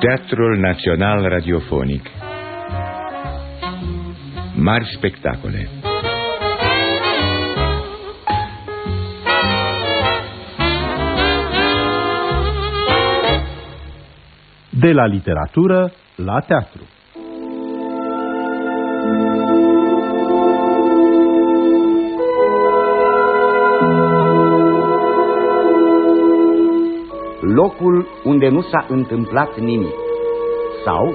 Teatrul Național Radiofonic. Mari spectacole. De la literatură la teatru Locul unde nu s-a întâmplat nimic. Sau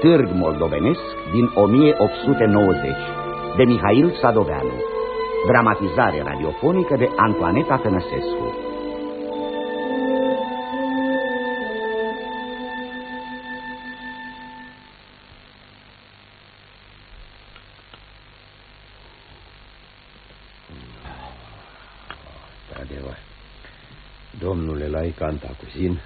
Târg Moldovenesc din 1890 de Mihail Sadoveanu. Dramatizare radiofonică de Antoaneta Tănăsescu Domnule Laicanta Cuzin,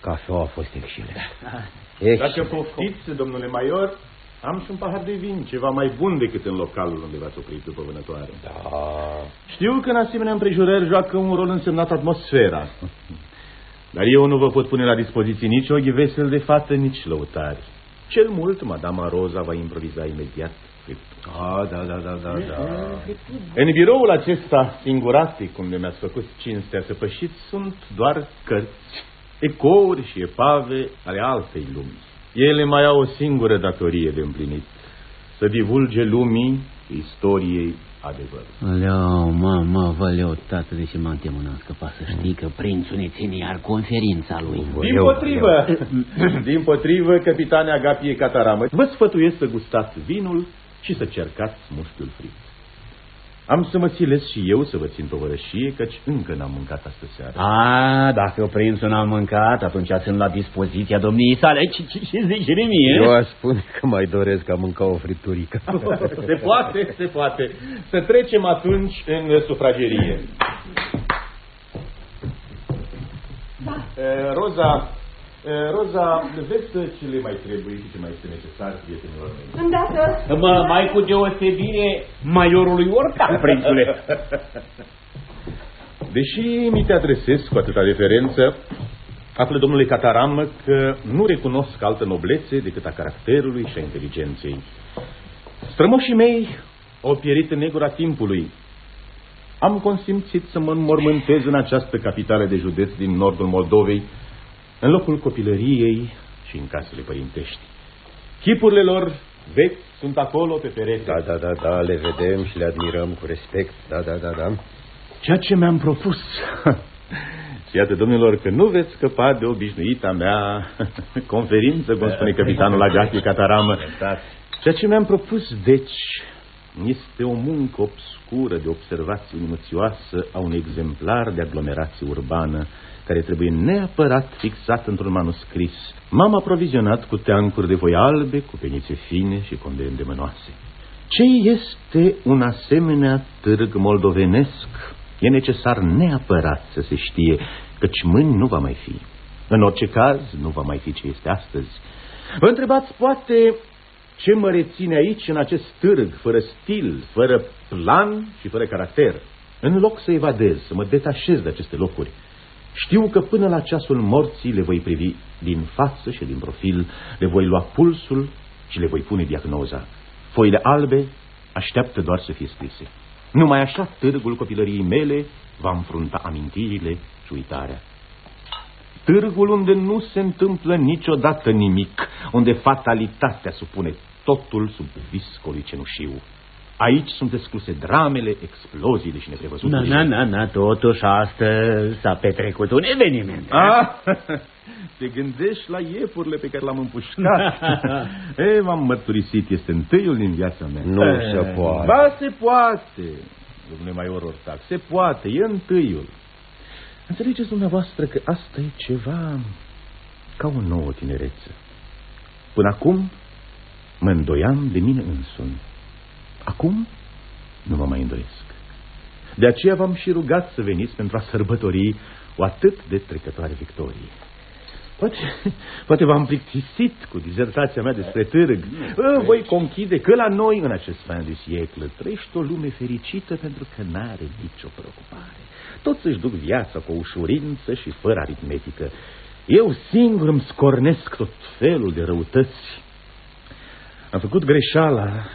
cafeaua a fost excelentă. Dacă poftiți, domnule Maior, am și un pahar de vin, ceva mai bun decât în localul unde v-ați oprit după vânătoare. Da, Știu că în asemenea împrejurări joacă un rol însemnat atmosfera. Dar eu nu vă pot pune la dispoziție nici o ghivesel de fată, nici lăutari. Cel mult, madama Roza va improviza imediat. Da, da, da, da, da, da. În biroul acesta singuratic, unde mi-ați făcut cinstea să pășiți, sunt doar cărți, ecouri și epave ale altei lumi. Ele mai au o singură datorie de împlinit, să divulge lumii istoriei adevărul. Aleu, mă, văleu, tată, de ce m-am temunat că scăpat să știi că prințul ne ține iar conferința lui. Din potrivă, din potrivă, capitane Agapie Cataramă, vă sfătuiesc să gustați vinul și să cercați mușchiul frit. Am să mă țilesc și eu să vă țin tovărășie, căci încă n-am mâncat astă seară. A, dacă prințul n-a mâncat, atunci sunt la dispoziția domniei sale. Ce, ce, ce zice de mie? Eu aș spune că mai doresc a mânca o friturică. Se poate, se poate. Să trecem atunci în sufragerie. Da. Roza, e, Roza, vezi ce le mai trebuie și ce mai este necesar prietenilor mei. Îndată. Mă, mai cu deosebire maiorului Orca, prințule. Deși mi te adresez cu atâta deferență, află domnule Cataram că nu recunosc altă noblețe decât a caracterului și a inteligenței. Strămoșii mei au pierit în negura timpului. Am consimțit să mă înmormântez în această capitală de județ din nordul Moldovei, în locul copilăriei și în casele părintești. Chipurile lor vechi sunt acolo pe perete. Da, da, da, da, le vedem și le admirăm cu respect. Da, da, da, da. Ceea ce mi-am propus. Și iată, domnilor, că nu veți scăpa de obișnuita mea conferință, cum spune capitanul Agatie Cataramă. Ceea ce mi-am propus, deci, este o muncă obscură de observație minuțioasă a unui exemplar de aglomerație urbană care trebuie neapărat fixat într-un manuscris. M-am aprovizionat cu teancuri de voi albe, cu penițe fine și conde îndemânoase. Ce este un asemenea târg moldovenesc? E necesar neapărat să se știe, căci mâini nu va mai fi. În orice caz, nu va mai fi ce este astăzi. Vă întrebați, poate, ce mă reține aici, în acest târg, fără stil, fără plan și fără caracter? În loc să evadez, să mă detașez de aceste locuri, știu că până la ceasul morții le voi privi din față și din profil, le voi lua pulsul și le voi pune diagnoza. Foile albe așteaptă doar să fie scrise. Numai așa târgul copilăriei mele va înfrunta amintirile și uitarea. Târgul unde nu se întâmplă niciodată nimic, unde fatalitatea supune totul sub viscul lui cenușiu. Aici sunt excluse dramele, exploziile și Na, neprevăzutele. na, na, na, totuși astăzi s-a petrecut un eveniment. Ah, te gândești la iepurile pe care l-am împușcat. e, m-am mărturisit, este întâiul din viața mea. Nu se poate. Ba, se poate, domnule Maior Ortac, se poate, e întâiul. Înțelegeți dumneavoastră că asta e ceva ca o nouă tinerețe. Până acum mă îndoiam de mine însumi. Acum nu mă mai îndoiesc. De aceea v-am și rugat să veniți pentru a sărbători o atât de trecătoare victorie. Poate, poate v-am plictisit cu dizertația mea despre târg. Ă, Voi conchide că la noi, în acest fan de sieclă, trăiește o lume fericită pentru că n-are nicio preocupare. Toți își duc viața cu ușurință și fără aritmetică. Eu singur îmi scornesc tot felul de răutăți. Am făcut greșeala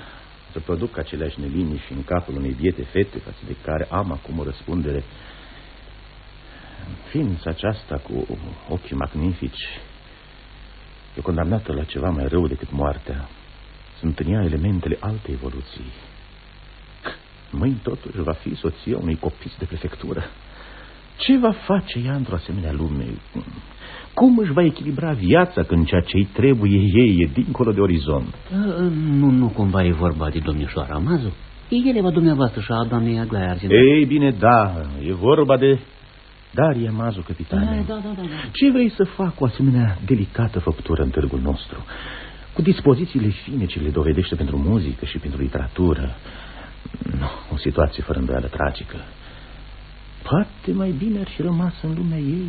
să produc aceleași neliniști în capul unei biete fete față de care am acum o răspundere. Ființa aceasta cu ochii magnifici e condamnată la ceva mai rău decât moartea. Sunt în ea elementele alte evoluții. Mâini totuși va fi soția unui copis de prefectură. Ce va face ea într-o asemenea lume? Cum își va echilibra viața când ceea ce-i trebuie ei e dincolo de orizont? Nu, nu cumva e vorba de domnișoara Mazu? E eleva dumneavoastră și a doamnei Aglaia Argina. Ei, bine, da, e vorba de Daria Mazu, capitane. Da, da, da, da. Ce vrei să fac cu asemenea delicată făptură în târgul nostru? Cu dispozițiile fine ce le dovedește pentru muzică și pentru literatură. No, o situație fără îndoială tragică. Poate mai bine ar fi rămas în lumea ei.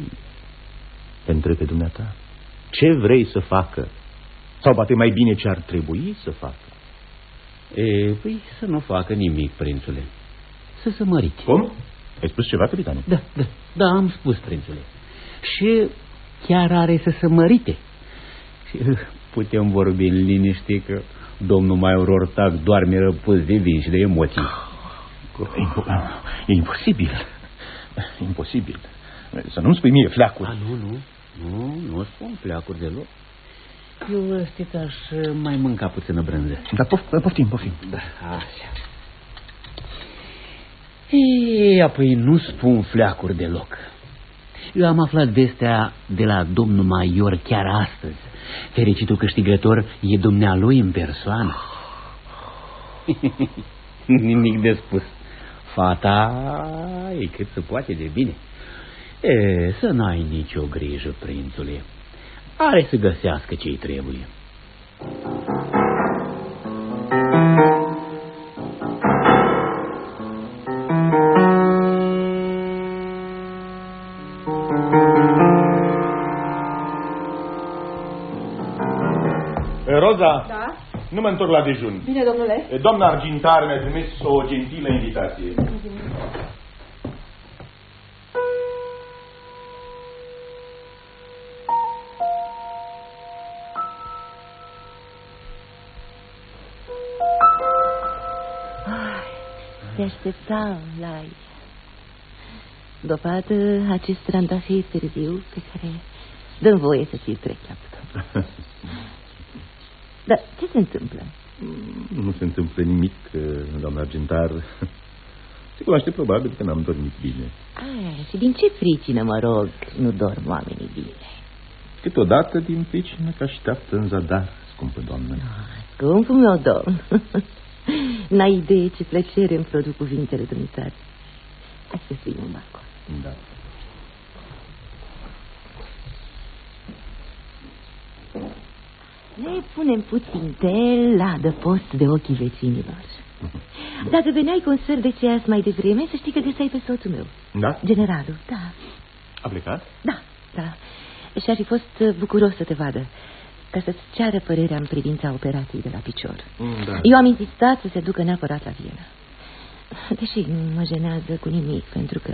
Te întreb pe dumneata. Ce vrei să facă? Sau poate mai bine ce ar trebui să facă? E, păi să nu facă nimic, prințule. Să se mărite. Cum? Ai spus ceva, capitane? Da, da, da, am spus, prințule. Și chiar are să se mărite. Și putem vorbi în liniște că domnul Maior Ortac doarme răpus de vin și de emoții. E imposibil. Imposibil. Să nu-mi spui mie fleacuri. A, nu, nu. Nu, nu spun fleacuri deloc. Eu, știți, aș mai mânca puțină brânză. Da, pof, poftim, poftim. Da, așa. Ei, apoi nu spun fleacuri deloc. Eu am aflat vestea de la domnul Maior chiar astăzi. Fericitul câștigător e dumnealui în persoană. Nimic de spus. Fata e cât se poate de bine. E, să n-ai nicio grijă, prințule. Are să găsească ce-i trebuie. Roza, Da? nu mă întorc la dejun. Bine, domnule. Doamna Argintar mi-a trimis o gentilă invitație. Te așteptam la aici. Dovadă acest trandafir târziu pe care dăm voie să ți-l trec la buton. Dar ce se întâmplă? Nu se întâmplă nimic, doamna Argintar. Se cunoaște probabil că n-am dormit bine. Aia, și din ce fricină, mă rog, nu dorm oamenii bine? Câteodată din pricină că așteaptă în zadar, scumpă doamnă. Ah, scumpul meu domn, n-ai idee ce plăcere îmi produc cuvintele dumneavoastră. Hai să fim un balcon. Da. Ne punem puțin tel la adăpost de ochii vecinilor. Dacă veneai cu un sfert de ceas mai devreme, să știi că găseai pe soțul meu. Da? Generalul, da. A plecat? Da, da. Și ar fi fost bucuros să te vadă, ca să-ți ceară părerea în privința operației de la picior. Da. Eu am insistat să se ducă neapărat la Viena. Deși nu mă jenează cu nimic, pentru că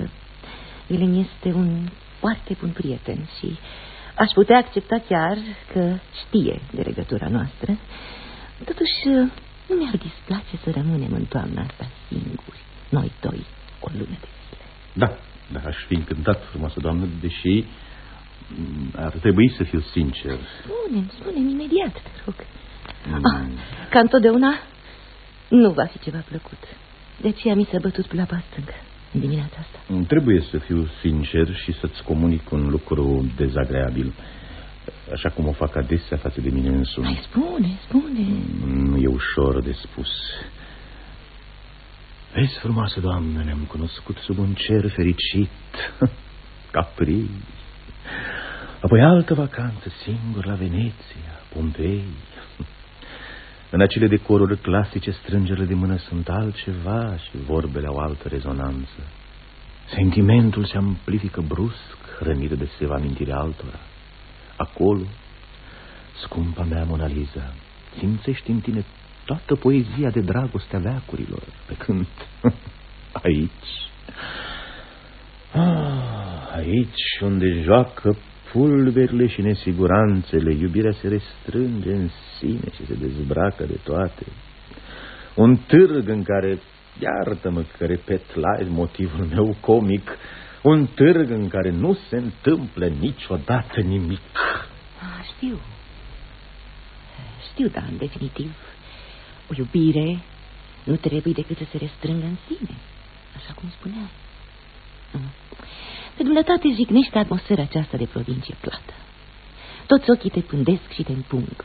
el îmi este un foarte bun prieten și aș putea accepta chiar că știe de legătura noastră. Totuși, nu mi-ar displace să rămânem în toamna asta singuri, noi doi, o lună de zile. Da, da, aș fi încântat, frumoasă doamnă, deși mm, ar trebui să fiu sincer. Spune-mi, spune-mi imediat, te rog. Mm. Ah, ca întotdeauna, nu va fi ceva plăcut. De aceea mi s-a bătut la stângă în dimineața asta. Mm, Trebuie să fiu sincer și să-ți comunic un lucru dezagreabil, așa cum o fac adesea față de mine însumi. Mai spune, spune. Nu e ușor de spus. Vezi, frumoasă doamnă, ne-am cunoscut sub un cer fericit, Capri. Apoi altă vacanță singur la Veneția, Pompei. În acele decoruri clasice, strângerile de mână sunt altceva și vorbele au altă rezonanță. Sentimentul se amplifică brusc, hrănit de seva amintirea altora. Acolo, scumpa mea Mona Lisa, simțești în tine toată poezia de dragoste a veacurilor, pe când aici, ah, aici unde joacă fulberile și nesiguranțele, iubirea se restrânge în sine și se dezbracă de toate. Un târg în care, iartă-mă că repet la motivul meu comic, un târg în care nu se întâmplă niciodată nimic. Ah, știu. Știu, dar în definitiv, o iubire nu trebuie decât să se restrângă în sine, așa cum spuneai. Mm. Pe dumneavoastră jignește atmosfera aceasta de provincie plată. Toți ochii te pândesc și te împung.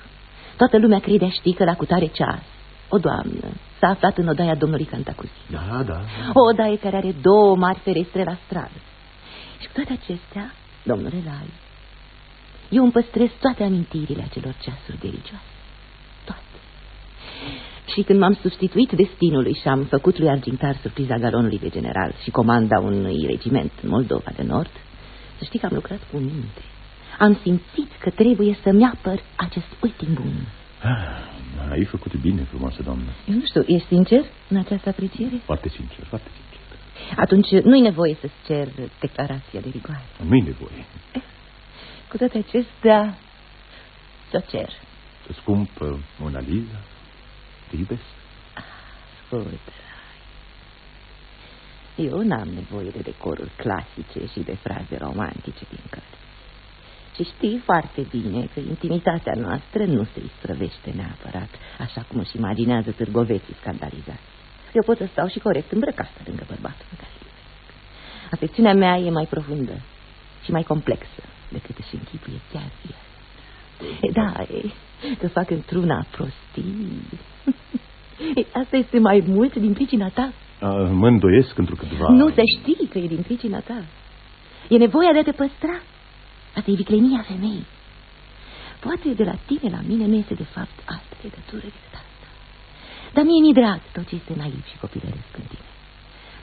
Toată lumea crede a ști că la cutare ceas, o doamnă s-a aflat în odaia domnului Cantacuzi. Da, da. O odaie care are două mari ferestre la stradă. Și cu toate acestea, domnule Lai, eu îmi păstrez toate amintirile acelor ceasuri delicioase. Toate. Și când m-am substituit destinului și am făcut lui Argintar surpriza galonului de general și comanda unui regiment în Moldova de Nord, să știi că am lucrat cu minte. Am simțit că trebuie să-mi apăr acest ultim bun. Ah, ai făcut bine, frumoasă doamnă. Eu nu știu, ești sincer în această apreciere? Foarte sincer, foarte sincer. Atunci nu-i nevoie să-ți cer declarația de rigoare. Nu-i nevoie. Cu toate acestea, ți-o cer. Scumpă Mona Lisa, te iubesc. Ascult, eu n-am nevoie de decoruri clasice și de fraze romantice din cărți. Și știi foarte bine că intimitatea noastră nu se isprăvește neapărat, așa cum își imaginează târgoveții scandalizați. Eu pot să stau și corect îmbrăcată lângă bărbatul pe care îl Afecțiunea mea e mai profundă și mai complexă decât își închipuie chiar el. E, da, e, să fac într-una prostii. E, asta este mai mult din pricina ta. A, mă îndoiesc într-o câteva... Nu să știi că e din pricina ta. E nevoia de a te păstra. Asta e viclenia femeii. Poate de la tine la mine nu este de fapt altă legătură decât asta. Dar mie mi-e drag tot ce este naiv și copilăresc în tine.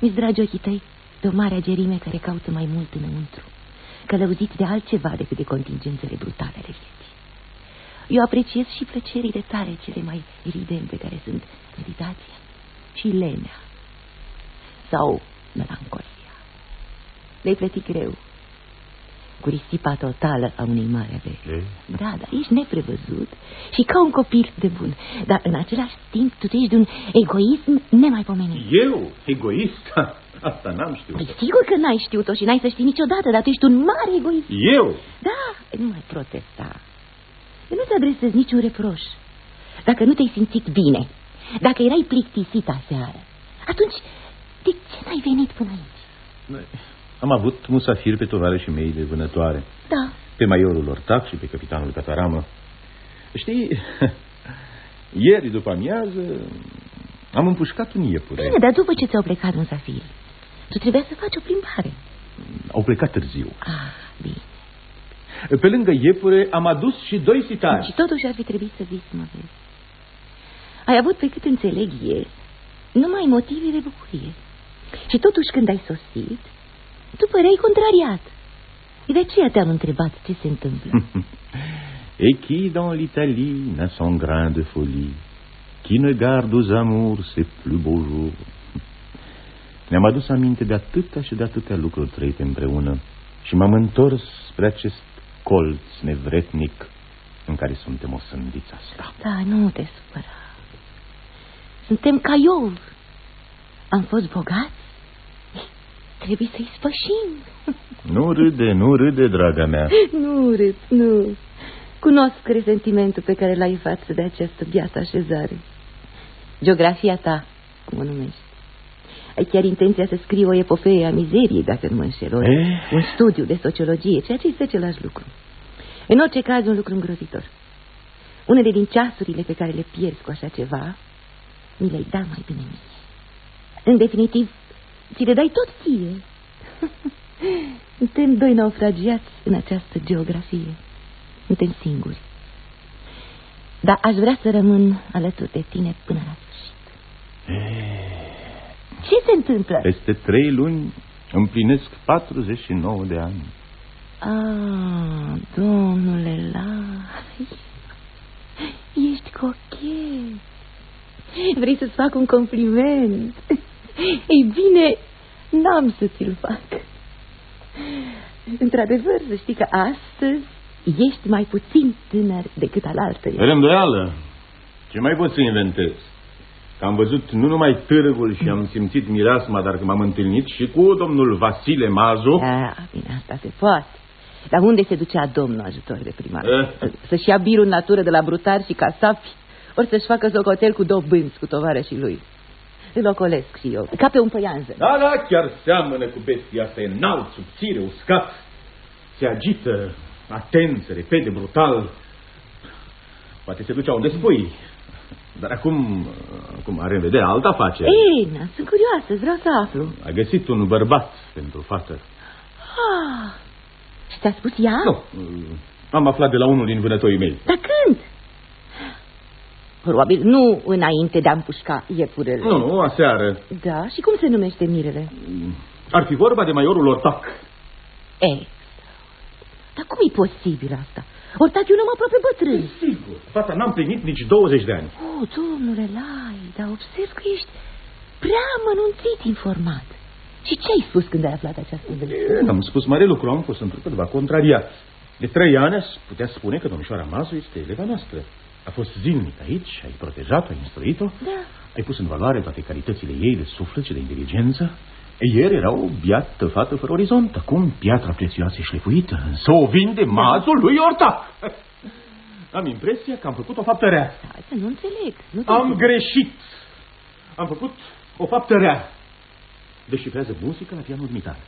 Mi-s dragi ochii tăi de o mare gerime care caută mai mult înăuntru, călăuzit de altceva decât de contingențele brutale ale vieții. Eu apreciez și plăcerile tale cele mai evidente, care sunt meditația și lenea sau melancolia. Le-ai plătit greu, cu risipa totală a unei mari averi. Da, da, ești neprevăzut și ca un copil de bun. Dar în același timp tu ești de un egoism nemaipomenit. Eu? Egoist? Asta n-am știut. Păi sigur că n-ai știut-o și n-ai să știi niciodată, dar tu ești un mare egoist. Eu? Da, nu mai protesta. Eu nu-ți adresez niciun reproș. Dacă nu te-ai simțit bine, dacă erai plictisit aseară, atunci de ce n-ai venit până aici? Am avut musafir pe tovarășii mei de vânătoare. Da. Pe maiorul Ortac și pe capitanul Cataramă. Știi, ieri după amiază am împușcat un iepure. Bine, dar după ce ți-au plecat musafiri, tu trebuia să faci o plimbare. Au plecat târziu. Ah, bine. Pe lângă iepure am adus și doi sitari. Și totuși ar fi trebuit să vii să mă vezi. Ai avut, pe cât înțeleg ieri, numai motive de bucurie. Și totuși când ai sosit, tu păreai contrariat. E de aceea te-am întrebat ce se întâmplă. Et qui dans l'Italie n'a son grain de folie Qui ne garde aux amours ses plus beaux jours Ne-am adus aminte de atâtea și de atâtea lucruri trăite împreună Și m-am întors spre acest colț nevretnic în care suntem osândiți asta. Da, nu te supăra. Suntem ca Iov. Am fost bogați Trebuie să-i spășim. Nu râde, nu râde, draga mea. Nu râd, nu. Cunosc resentimentul pe care l-ai față de această biată așezare. Geografia ta, cum o numești. Ai chiar intenția să scrii o epopee a mizeriei, dacă nu mă înșel, Eh? un studiu de sociologie, ceea ce este același lucru. În orice caz, un lucru îngrozitor. Unele din ceasurile pe care le pierzi cu așa ceva, mi le-ai dat mai bine mie. În definitiv, ți le dai tot ție. Suntem doi naufragiați în această geografie. Suntem singuri. Dar aș vrea să rămân alături de tine până la sfârșit. Ce se întâmplă? Peste trei luni împlinesc 49 de ani. Ah, domnule Lai, ești cochet. Vrei să-ți fac un compliment? Ei bine, n-am să ți-l fac. Într-adevăr, să știi că asta astăzi ești mai puțin tânăr decât al altăia. Fără îndoială. Ce mai pot să inventez? Că am văzut nu numai târgul și am simțit mireasma, dar că m-am întâlnit și cu domnul Vasile Mazu. Da, bine, asta se poate. Dar unde se ducea domnul ajutor de primar? Eh. Să-și ia birul în natură de la brutari și casapi, ori să-și facă socotel cu două bânți cu tovarășii lui. Îl ocolesc și eu, ca pe un păianză. Da, da, chiar seamănă cu bestia asta înalt, subțire, uscat. Se agită, atent, se repede, brutal. Poate se ducea unde spui. Dar acum, acum are în vedere alta afacere. Ei, na, sunt curioasă, vreau să aflu. A găsit un bărbat pentru fată. Ah, și ți-a spus ea? Nu, am aflat de la unul din vânătorii mei. Dar când? Probabil nu înainte de a împușca iepurele. Nu, nu, aseară. Da, și cum se numește mirele? Ar fi vorba de maiorul Ortac. Ei, dar cum e posibil asta? Ortac e un om aproape bătrân. Sigur. Fata n-am plinit nici 20 de ani. Oh, domnule Lai, dar observ că ești prea amănunțit informat. Și ce ai spus când ai aflat această veste? Am spus mare lucru, am fost într câteva contrariat. De trei ani aș putea spune că domnișoara Mazu este eleva noastră. A fost zilnic aici, ai protejat-o, ai instruit-o, Da. ai pus în valoare toate calitățile ei de suflet și de inteligență. Ieri era o biată fată fără orizont, acum piatra prețioasă și șlefuită, însă o vinde mazul lui Ortac. Am impresia că am făcut o faptă rea. Asta nu înțeleg. Nu te Am înțeleg. greșit. Am făcut o faptă rea. Deșifrează muzica la pianul dumitare.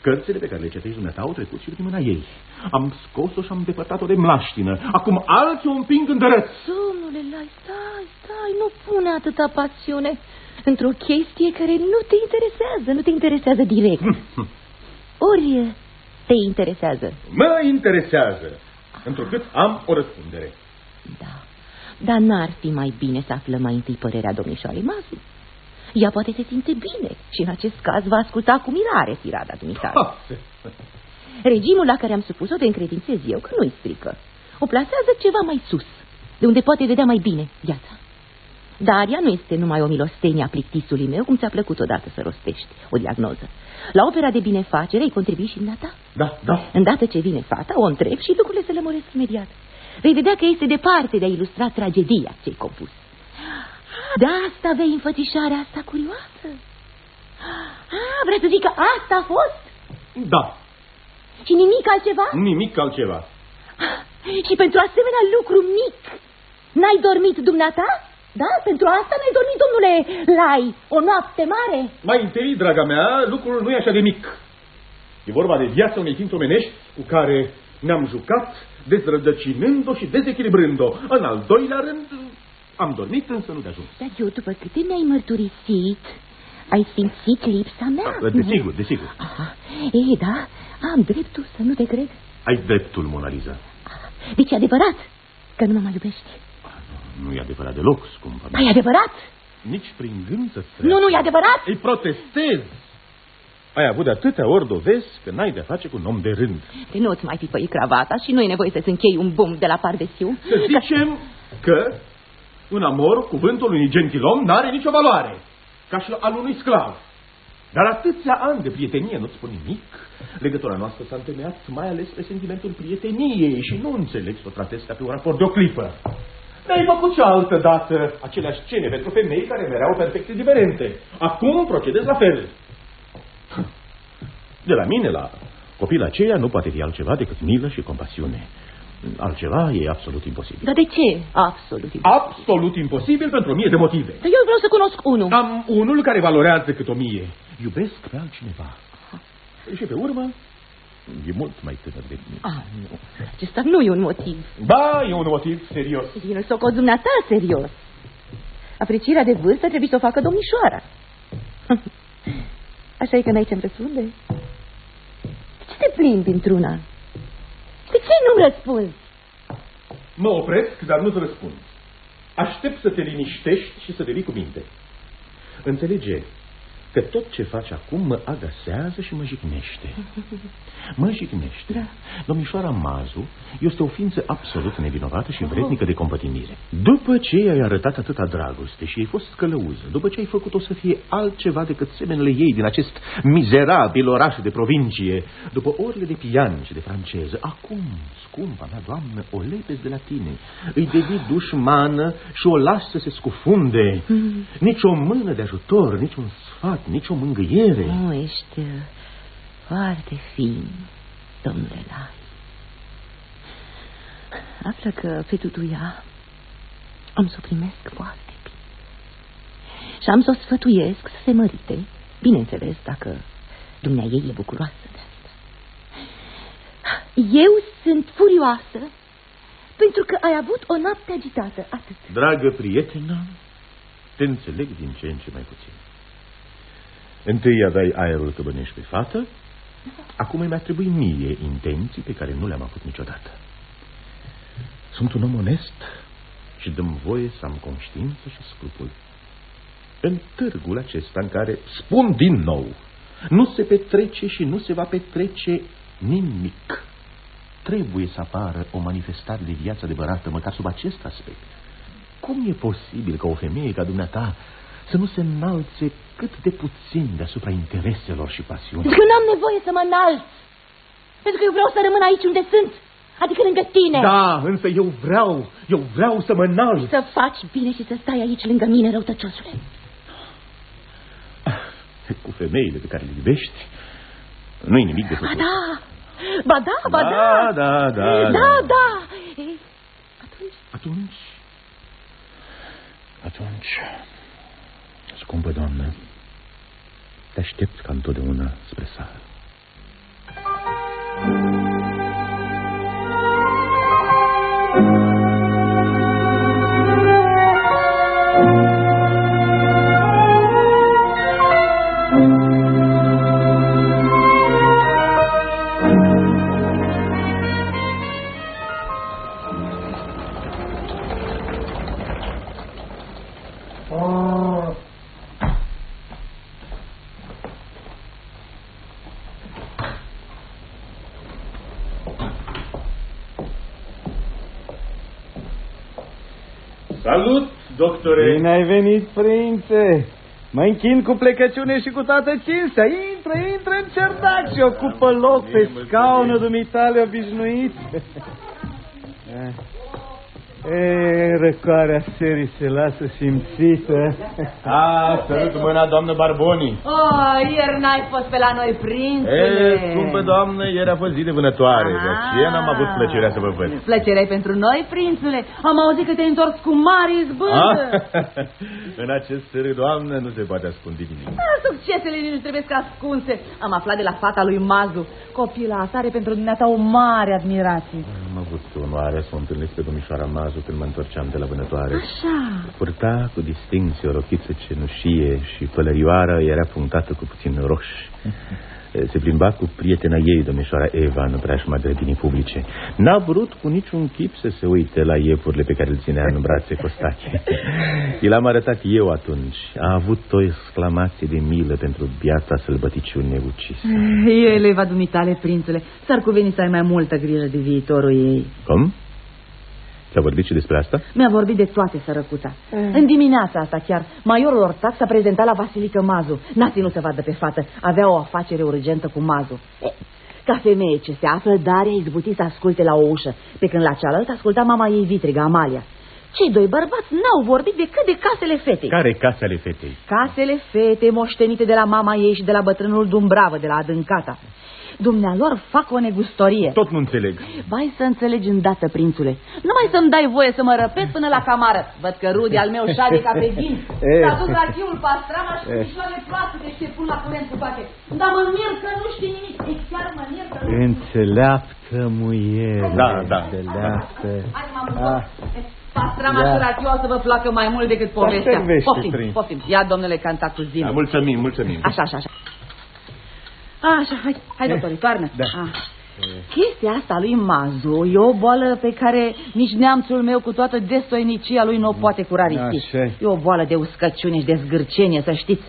Cărțile pe care le citești dumneata au trecut și prin mâna ei. Am scos-o și am depărtat-o de mlaștină. Acum alții o împing în dărăț. Domnule Lai, stai, stai, nu pune atâta pasiune într-o chestie care nu te interesează, nu te interesează direct. Ori te interesează. Mă interesează, întrucât am o răspundere. Da, dar n-ar fi mai bine să aflăm mai întâi părerea domnișoarei Mazu. Ea poate se simte bine și în acest caz va asculta cu mirare tirada dumitare. Ha, Regimul la care am supus-o te încredințez eu că nu-i strică. O plasează ceva mai sus, de unde poate vedea mai bine viața. Dar ea nu este numai o milostenie a plictisului meu, cum ți-a plăcut odată să rostești o diagnoză. La opera de binefacere îi contribui și ta. Da, da. Îndată ce vine fata, o întreb și lucrurile se lămuresc imediat. Vei vedea că este departe de a ilustra tragedia ce-ai compus. De asta vei înfățișarea asta curioasă. Ah, vreau să zic că asta a fost? Da, Și nimic altceva? nimic altceva. Și pentru asemenea lucru mic, n-ai dormit dumneata? Da? Pentru asta n-ai dormit, domnule Lai, o noapte mare? Mai întâi, draga mea, lucrul nu e așa de mic. E vorba de viața unei ființe omenești cu care ne-am jucat, dezrădăcinând-o și dezechilibrând-o. În al doilea rând, am dormit, însă nu de ajuns. Dar eu, după câte mi-ai mărturisit, ai simțit lipsa mea? Da, desigur, desigur. Aha. Ei, da, am dreptul să nu te cred. Ai dreptul, Mona Lisa. Deci e adevărat că nu mă mai iubești. Nu e adevărat deloc, scumpă mea. Păi e adevărat? Nici prin gând să Nu, nu, e adevărat? Îi protestez. Ai avut de atâtea ori dovezi că n-ai de face cu un om de rând. De nu-ți mai pipăi cravata și nu e nevoie să-ți închei un bum de la pardesiu. Să zicem că un amor, cuvântul unui gentilom, n-are nicio valoare, ca și al unui sclav. Dar atâția ani de prietenie nu-ți spun nimic. Legătura noastră s-a întemeiat mai ales pe sentimentul prieteniei și nu înțeleg să o tratez ca pe un raport de o clipă. Ne-ai făcut și altă dată aceleași scene pentru femei care mereau perfect indiferente. Acum procedez la fel. De la mine la copil aceea nu poate fi altceva decât milă și compasiune. Altceva e absolut imposibil. Dar de ce? Absolut. Absolut imposibil pentru o mie de motive. Dar eu vreau să cunosc unul. Am unul care valorează cât o mie. Iubesc pe altcineva. Și pe urmă, e mult mai tânăr de mine. Ah, nu. Acesta nu e un motiv. Ba, e un motiv serios. Eu să o dumneata serios. Aprecierea de vârstă trebuie să o facă domnișoara. Așa e că n-ai ce-mi răspunde? De ce te plimbi într-una? De ce nu-mi răspunzi? Mă opresc, dar nu-ți răspund. Aștept să te liniștești și să devii cu minte. Înțelege, că tot ce face acum mă agasează și mă jignește. Mă jignește. Da. Domnișoara Mazu este o ființă absolut nevinovată și vrednică de compătimire. După ce ai arătat atâta dragoste și ai fost călăuză, după ce ai făcut-o să fie altceva decât semenele ei din acest mizerabil oraș de provincie, după orele de pian și de franceză, acum, scumpa mea doamnă, o lepezi de la tine, îi devii dușmană și o lași să se scufunde. Mm. Nici o mână de ajutor, nici un sfat, nici o mângâiere. Nu, ești foarte fin, domnule Lai. Află că fetutuia am să o primesc foarte bine. Și am să o sfătuiesc să se mărite, bineînțeles, dacă dumnea ei e bucuroasă de asta. Eu sunt furioasă pentru că ai avut o noapte agitată, atât. Dragă prietenă, te înțeleg din ce în ce mai puțin. Întâi aveai aerul că bănești pe fată, acum îmi atribui mie intenții pe care nu le-am avut niciodată. Sunt un om onest și dăm voie să am conștiință și scrupul. În târgul acesta în care, spun din nou, nu se petrece și nu se va petrece nimic. Trebuie să apară o manifestare de viață adevărată, măcar sub acest aspect. Cum e posibil ca o femeie ca dumneata să nu se înalțe cât de puțin deasupra intereselor și pasiunii. Că n-am nevoie să mă înalț, pentru că eu vreau să rămân aici unde sunt, adică lângă tine. Da, însă eu vreau, eu vreau să mă înalț. Să faci bine și să stai aici lângă mine, răutăciosule. Cu femeile pe care le iubești, nu-i nimic de făcut. Ba da, ba da, ba da. Da, da, da. Da, da. da. atunci... Atunci... Atunci... Scumpă doamnă, te aștept ca întotdeauna spre sală. Doctore. Bine ai venit, prințe. Mă închin cu plecăciune și cu toată cinstea. Intră, intră în cerdac și ocupă loc pe scaunul dumitale obișnuit. E, răcoarea serii se lasă simțită. A, sărut mâna, doamnă Barboni. Oh, ieri n-ai fost pe la noi, prințele. E, scumpă doamnă, ieri a fost zi de vânătoare, de aceea n-am avut plăcerea să vă văd. Plăcerea pentru noi, prințule. Am auzit că te-ai întors cu mare izbândă. în acest sărât, doamnă, nu se poate ascunde nimic. A, succesele nici trebuie să ascunse. Am aflat de la fata lui Mazu. Copila asta are pentru dumneata o mare admirație. Am avut onoarea să o întâlnesc pe domnișoara Mazu cazul când mă întorceam de la vânătoare. Așa. Purta cu distinție o rochiță cenușie și pălărioara era punctată cu puțin roș. Se plimba cu prietena ei, domnișoara Eva, în preajma grădinii publice. N-a vrut cu niciun chip să se uite la iepurile pe care îl ținea în brațe Costache. I l-am arătat eu atunci. A avut o exclamație de milă pentru biata sălbăticiune ucisă. El, Eva, dumitale, prințele, s-ar cuveni să ai mai multă grijă de viitorul ei. Cum? Ți-a vorbit și despre asta? Mi-a vorbit de toate, sărăcuța. Mm. În dimineața asta chiar, majorul Ortac s-a prezentat la Vasilică Mazu. N-a ținut să vadă pe fată. Avea o afacere urgentă cu Mazu. Ca femeie ce se află, Daria izbutit să asculte la o ușă, pe când la cealaltă asculta mama ei vitrigă, Amalia. Cei doi bărbați n-au vorbit decât de casele fetei. Care casele fetei? Casele fete moștenite de la mama ei și de la bătrânul Dumbravă, de la Adâncata. Dumnealor fac o negustorie. Tot nu înțeleg. Vai să înțelegi îndată, prințule. Nu mai să-mi dai voie să mă răpet până la camară. Văd că Rudi al meu șade ca pe din. S-a dus la chiul pastrama și pișoare de ce pun la curent cu toate. Dar mă mir că nu știi nimic. E chiar mă mir că nu Înțeleaptă muiere. Da, da. Înțeleaptă. Hai, mamă, Pastrama sărachioasă vă placă mai mult decât povestea. Poftim, poftim. Ia, domnule, cantactul zilei. Da, mulțumim, mulțumim. Așa, așa, așa. Așa, hai, hai, doctor, toarnă. Da. Ah. Chestia asta lui Mazu e o boală pe care nici neamțul meu cu toată destoinicia lui nu o poate cura risip. E o boală de uscăciune și de zgârcenie, să știți.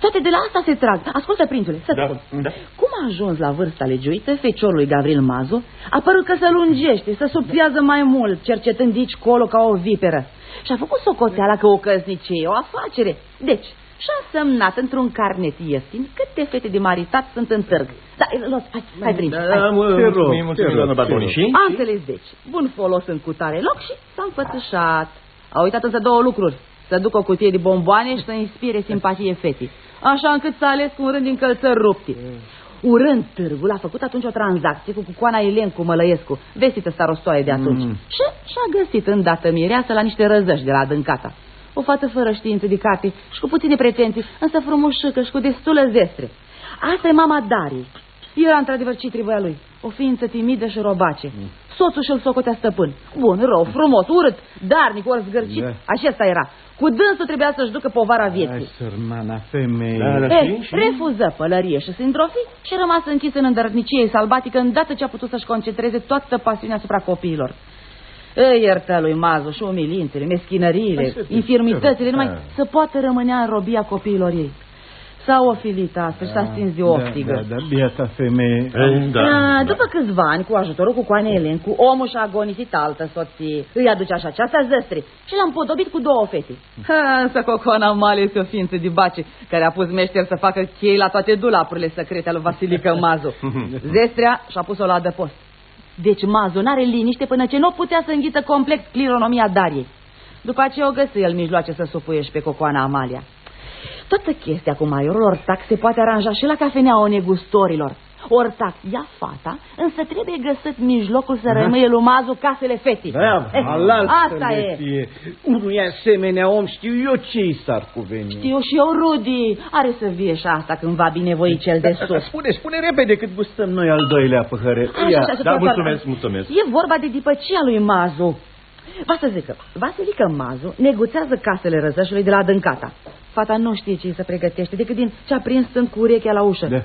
Toate de la asta se trag. Ascultă, prințule, să Da, spun. da. Cum a ajuns la vârsta legiuită, feciorul lui Gavril Mazu a părut că se lungește, să subțiază mai mult, cercetând aici colo ca o viperă. Și a făcut socoteala că o căsnicie e o afacere. Deci, și-a semnat într-un carnet ieftin câte fete de maritat sunt în târg. Da, luați, hai, hai, prinț, hai. Da, mă, Te rog, mulțumim, te mulțumim, rog, doamnă te Barboni. rog. Și? A înțeles, deci. Bun folos în cutare loc și s-a înfățișat. A uitat însă două lucruri. Să ducă o cutie de bomboane și să inspire simpatie fetii. Așa încât s-a ales cu un rând din călțări rupti. Urând târgul, a făcut atunci o tranzacție cu Cucoana Elencu Mălăiescu, vestită starostoaie de atunci. Mm. Și și-a găsit îndată mireasă la niște răzăși de la adâncata. O fată fără știință de carte și cu puține pretenții, însă frumușică și cu destulă zestre. Asta e mama Darii. Era într-adevăr ce trebuia lui. O ființă timidă și robace. Soțul și-l socotea stăpân. Bun, rău, frumos, urât, darnic, ori zgârcit. Da. Acesta era. Cu dânsul trebuia să-și ducă povara Ai, vieții. sărmana femeie. Da, da. Eh, și- și- refuză pălărie și sindrofii și rămas închis în îndărătnicie salbatică îndată ce a putut să-și concentreze toată pasiunea asupra copiilor. Îi iertă lui Mazu și umilințele, meschinăriile, Hai să te- infirmitățile, numai Da. să poată rămânea în robia copiilor ei. S-a ofilit astfel și s-a stins de oftigă. Da, da, da, biata femeie. Eh, Da. Ah, După câțiva ani, cu ajutorul cu Coane Elencu, omul și-a agonisit altă soție. Îi aduce așa aceasta zăstri și l-a împodobit cu două fete. Ha, Însă Cocoana Male este o ființă de bace care a pus meșter să facă chei la toate dulapurile secrete ale lui Vasilică Mazu. Zestrea și-a pus-o la adăpost. Deci Mazu n-are liniște până ce nu putea să înghită complet clironomia Dariei. După aceea o găsi el mijloace să supuiești pe Cocoana Amalia. Toată chestia cu maiorul Ortac se poate aranja și la cafenea onegustorilor. Ortac ia fata, însă trebuie găsit mijlocul să rămâie lui Mazu casele fetii. Da, Eh, halal asta să le e. fie. Unui asemenea om știu eu ce i s-ar cuveni. Știu și eu, Rudi, are să vie și asta când va binevoi cel de sus. Spune, spune repede cât gustăm noi al doilea păhăret. Așa, Ia. așa, așa, Da, tot mulțumesc, așa. mulțumesc. E vorba de dipăcia lui Mazu. Va să zică, Vasilică Mazu neguțează casele răzășului de la Dâncata. Fata nu știe ce îi se pregătește decât din ce a prins stând cu urechea la ușă. Da.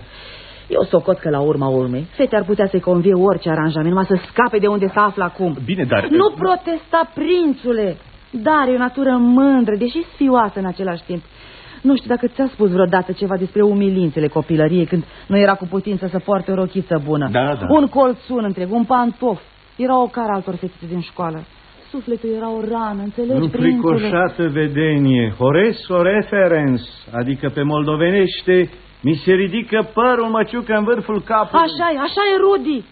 Eu socot că la urma urmei, fete ar putea să-i convie orice aranjament, numai să scape de unde se află acum. Bine, dar... Nu protesta, prințule! Dar e o natură mândră, deși sfioasă în același timp. Nu știu dacă ți-a spus vreodată ceva despre umilințele copilăriei când nu era cu putință să poarte o rochiță bună. Da, da. Un colțun întreg, un pantof. Era o cara altor fetițe din școală. Sufletul era o rană, înțelegi, Nu prințule? fricoșată vedenie, horeso referens, adică pe moldovenește, mi se ridică părul măciucă în vârful capului. Așa e, așa e, Rudi.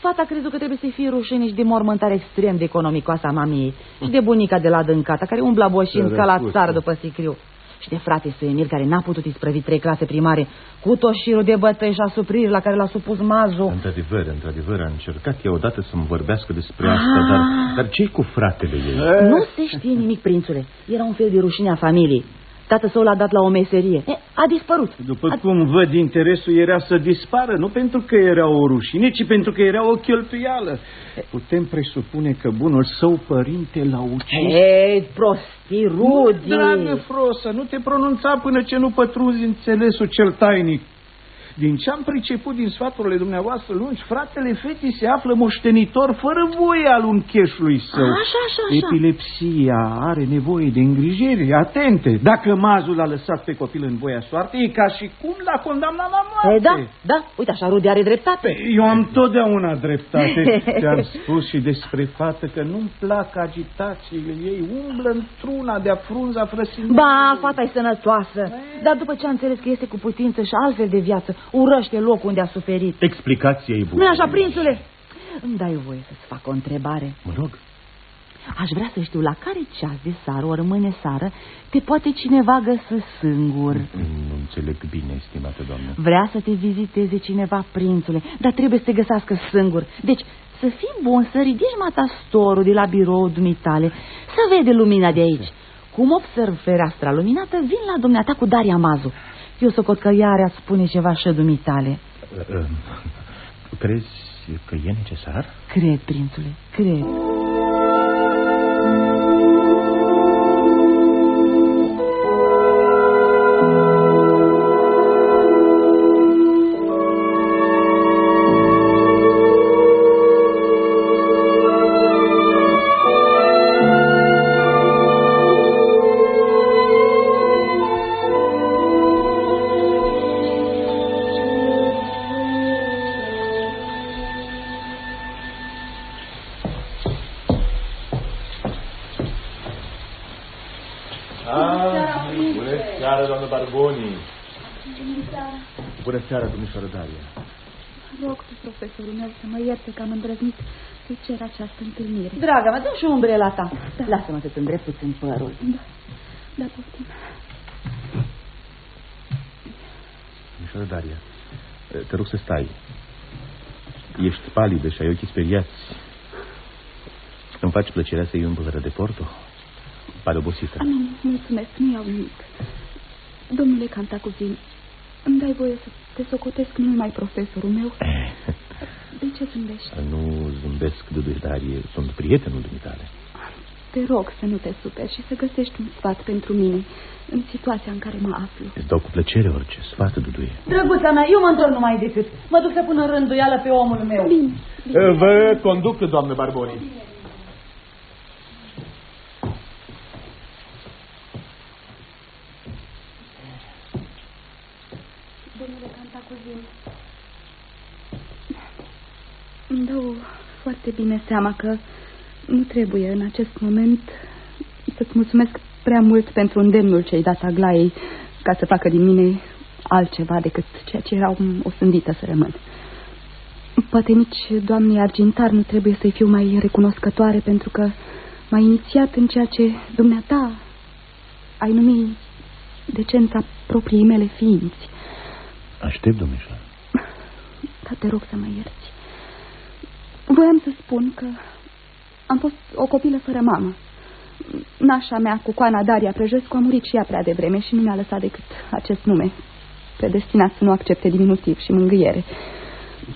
Fata a crezut că trebuie să-i fie rușine și de mormântare extrem de economicoasă a mamiei și de bunica de la Dâncata, care umbla boșind Să ca la răspusă. țară după sicriu. Și de frate său Emil, care n-a putut isprăvi trei clase primare, cu toșirul de bătăi și asupriri la care l-a supus Mazu. Într-adevăr, într-adevăr, a încercat ea odată să-mi vorbească despre Ah. asta, dar, dar ce cu fratele ei? Nu se știe nimic, prințule. Era un fel de rușine a familiei. Tată său l-a dat la o meserie. E, a dispărut. După a... cum văd, interesul era să dispară, nu pentru că era o rușine, ci pentru că era o cheltuială. Putem presupune că bunul său părinte l-a ucis. Ei, prostii, Rudi. Dragă Frosă, nu te pronunța până ce nu pătrunzi înțelesul cel tainic. Din ce am priceput din sfaturile dumneavoastră lungi, fratele fetii se află moștenitor fără voie al uncheșului său. Așa, așa, așa. Epilepsia are nevoie de îngrijiri atente. Dacă mazul l-a lăsat pe copil în voia soartei, e ca și cum l-a condamnat la moarte. E, da, da, uite așa, Rudi are dreptate. Eu am totdeauna dreptate. Te-am spus și despre fată că nu-mi plac agitațiile ei. Umblă într-una de-a frunza frăsimii. Ba, fata e sănătoasă, dar după ce a înțeles că este cu putință și altfel de viață, urăște locul unde a suferit. Explicația e bună. nu așa, prințule? Îmi dai voie să-ți fac o întrebare. Mă rog. Aș vrea să știu la care ceas de sară ori mâine sară te poate cineva găsi singur. Nu înțeleg bine, estimată doamnă. Vrea să te viziteze cineva, prințule, dar trebuie să te găsească singur. Deci, să fii bun, să ridici matastorul de la biroul dumitale, să vede lumina de aici. Cum observ fereastra luminată, vin la dumneata cu Daria Mazu. Eu socot că ea are a spune ceva și dumitale. Uh, Crezi că e necesar? Cred, prințule, cred. Seara, doamnă Barboni. Bună seara, domnișoară Daria. Rog pe profesorul meu să mă ierte că am îndrăznit să cer această întâlnire. Draga mea, dă și umbrela ta. Da. Lasă-mă să-ți îndrept puțin părul. Da, da, poftim. Domnișoară Daria, te rog să stai. Ești palidă și ai ochii speriați. Îmi faci plăcerea să iei un păhără de porto? Pare obosită. Nu, mulțumesc, nu iau nimic. Domnule Cantacuzin, îmi dai voie să te socotesc nu numai profesorul meu? De ce zâmbești? Nu zâmbesc, Dudușdarie, sunt prietenul dumitale. Te rog să nu te superi și să găsești un sfat pentru mine în situația în care mă aflu. Îți dau cu plăcere orice sfat, Duduie. Drăguța mea, eu mă întorc numai decât. Mă duc să pun în rânduială pe omul meu. Bine. bine. Vă conduc, doamne Barboni. Bine. Îmi dau foarte bine seama că nu trebuie în acest moment să-ți mulțumesc prea mult pentru îndemnul ce-ai dat Aglaiei ca să facă din mine altceva decât ceea ce era o sândită să rămân. Poate nici doamnei Argintar nu trebuie să-i fiu mai recunoscătoare pentru că m-a inițiat în ceea ce dumneata ai numit decența propriei mele ființi. Aștept, domnișoară. Da, te rog să mă ierți. Voiam să spun că am fost o copilă fără mamă. Nașa mea cu coana Daria Prăjescu a murit și ea prea devreme și nu mi-a lăsat decât acest nume, predestinat să nu accepte diminutiv și mângâiere.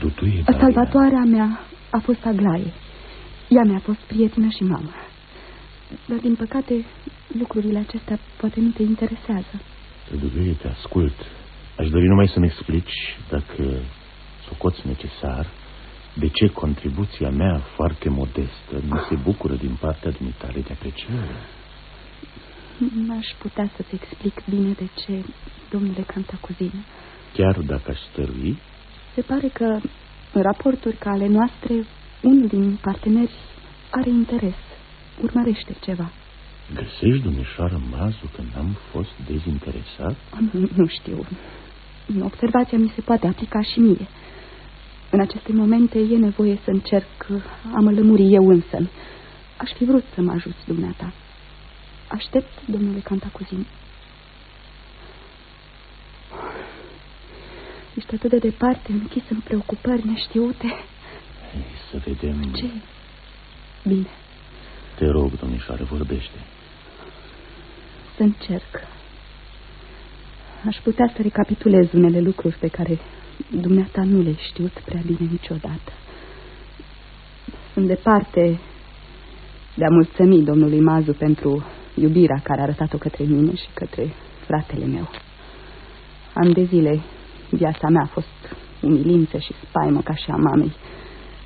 Dutuie, Salvatoarea mea a fost Aglaie. Ea mi-a fost prietenă și mamă. Dar, din păcate, lucrurile acestea poate nu te interesează. Dutuie, te ascult. Aș dori numai să-mi explici, dacă socoți necesar, de ce contribuția mea foarte modestă nu se bucură din partea dumitale de apreciere? N-aș putea să-ți explic bine de ce, domnule Cantacuzin. Chiar dacă aș stărui? Se pare că în raporturi ca ale noastre, unul din parteneri are interes, urmărește ceva. Găsești, domnișoară Mazu, că n-am fost dezinteresat? Nu, nu știu. Observația mi se poate aplica și mie. În aceste momente e nevoie să încerc a mă lămuri eu însă. Aș fi vrut să mă ajuți, dumneata. Aștept, domnule Cantacuzin. Ești atât de departe, închis în preocupări neștiute. Hai să vedem... Ce? Bine. Te rog, domnișoară, vorbește. Să încerc. Aș putea să recapitulez unele lucruri pe care dumneata nu le știut prea bine niciodată. Sunt departe de a mulțumi domnului Mazu pentru iubirea care a arătat-o către mine și către fratele meu. Am de zile viața mea a fost umilință și spaimă ca și a mamei.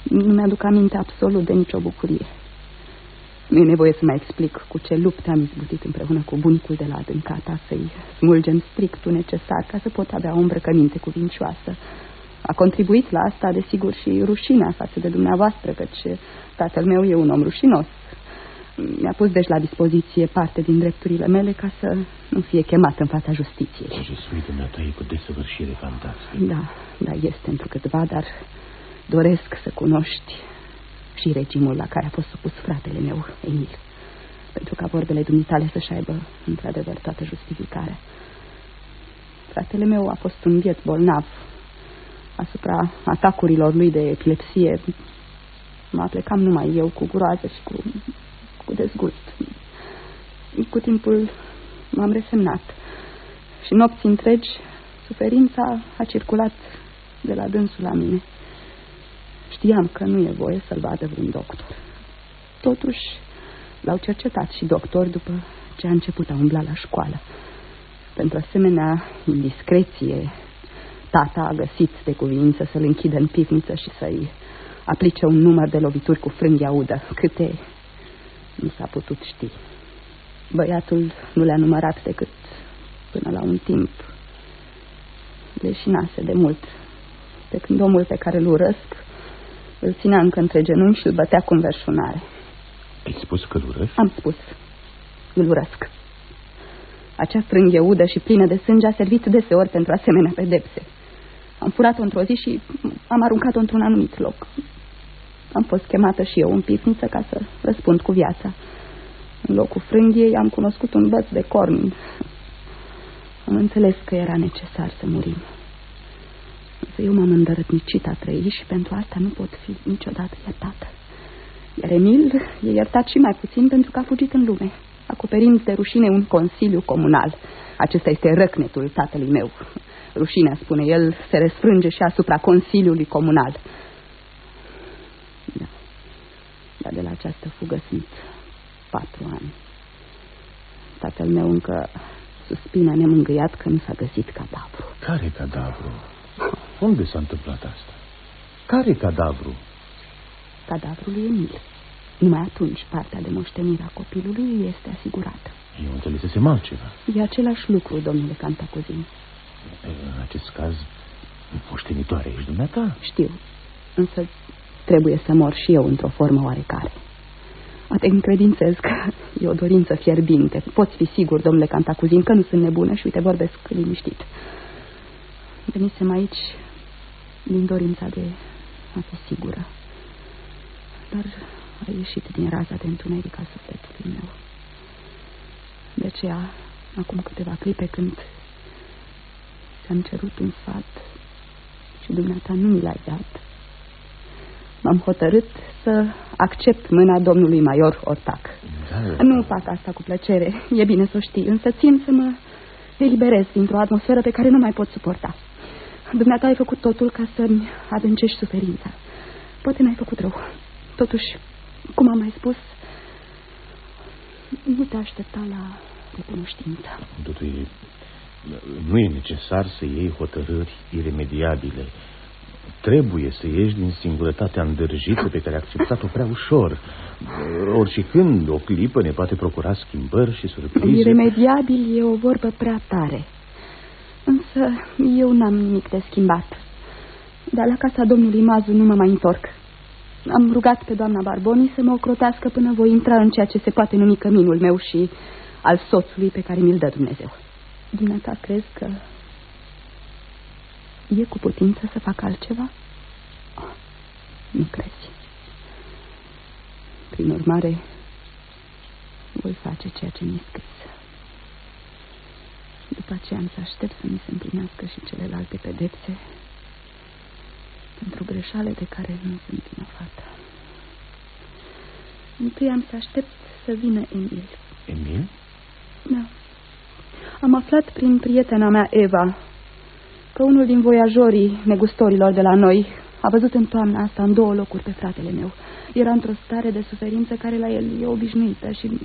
Nu mi-aduc aminte absolut de nicio bucurie. Nu e nevoie să mai explic cu ce lupte am izbutit împreună cu bunicul de la adâncata să-i smulgem strictul necesar ca să pot avea o îmbrăcăminte cuvincioasă. A contribuit la asta, desigur, și rușinea față de dumneavoastră, căci tatăl meu e un om rușinos. Mi-a pus deci la dispoziție parte din drepturile mele ca să nu fie chemat în fața justiției. Ce sui dumneata e cu desăvârșire fantastică. Da, da, este într câtva, dar doresc să cunoști și regimul la care a fost supus fratele meu, Emil, pentru ca vorbele dumitale să-și aibă într-adevăr toată justificarea. Fratele meu a fost un biet bolnav asupra atacurilor lui de epilepsie. Mă aplecam numai eu cu groază și cu, cu dezgust. Cu timpul m-am resemnat și nopți întregi suferința a circulat de la dânsul la mine. Știam că nu e voie să-l vadă vreun doctor. Totuși, l-au cercetat și doctor după ce a început a umbla la școală. Pentru asemenea indiscreție, tata a găsit de cuvință să-l închidă în pivniță și să-i aplice un număr de lovituri cu frânghi audă. Câte nu s-a putut ști. Băiatul nu le-a numărat decât până la un timp. Leșinase de mult, pe când omul pe care îl urăsc îl ținea încă între genunchi și îl bătea cu înverșunare. Ai spus că îl urăsc? Am spus. Îl urăsc. Acea frânghie udă și plină de sânge a servit deseori pentru asemenea pedepse. Am furat-o într-o zi și am aruncat-o într-un anumit loc. Am fost chemată și eu în pifniță ca să răspund cu viața. În locul frânghiei am cunoscut un băț de corn. Am înțeles că era necesar să murim. Însă eu m-am îndărătnicit a trăi și pentru asta nu pot fi niciodată iertată. Iar Emil e iertat și mai puțin pentru că a fugit în lume, acoperind de rușine un consiliu comunal. Acesta este răcnetul tatălui meu. Rușinea, spune el, se răsfrânge și asupra consiliului comunal. Da. Dar de la această fugă sunt patru ani. Tatăl meu încă suspină nemângâiat că nu s-a găsit cadavru. Care cadavru? Unde s-a întâmplat asta? Care cadavru? Cadavrul lui Emil. Numai atunci partea de moștenire a copilului este asigurată. Eu înțelesesem altceva. E același lucru, domnule Cantacuzin. În acest caz, moștenitoare ești dumneata? Știu, însă trebuie să mor și eu într-o formă oarecare. A te încredințez că e o dorință fierbinte. Poți fi sigur, domnule Cantacuzin, că nu sunt nebună și uite vorbesc liniștit. Venisem aici din dorința de a fi sigură. Dar a ieșit din raza de întuneric al sufletului meu. De aceea, acum câteva clipe când ți-am cerut un sfat și dumneata nu mi l-ai dat, m-am hotărât să accept mâna domnului major Ortac. Da, nu fac asta cu plăcere, e bine să o știi, însă țin să mă eliberez dintr-o atmosferă pe care nu mai pot suporta. Dumneata ai făcut totul ca să-mi adâncești suferința. Poate n-ai făcut rău. Totuși, cum am mai spus, nu te aștepta la recunoștință. Totuși, nu e necesar să iei hotărâri iremediabile. Trebuie să ieși din singurătatea îndrăjită pe care ai acceptat-o prea ușor. Orice când o clipă ne poate procura schimbări și surprize. Iremediabil e o vorbă prea tare. Însă eu n-am nimic de schimbat. Dar la casa domnului Mazu nu mă mai întorc. Am rugat pe doamna Barboni să mă ocrotească până voi intra în ceea ce se poate numi căminul meu și al soțului pe care mi-l dă Dumnezeu. Dumneata crezi că e cu putință să fac altceva? Oh, nu crezi. Prin urmare, voi face ceea ce mi-e scris. După aceea am să aștept să mi se împlinească și celelalte pedepse pentru greșale de care nu sunt vinovată. Întâi am să aștept să vină Emil. Emil? Da. Am aflat prin prietena mea, Eva, că unul din voiajorii negustorilor de la noi a văzut în toamna asta în două locuri pe fratele meu. Era într-o stare de suferință care la el e obișnuită și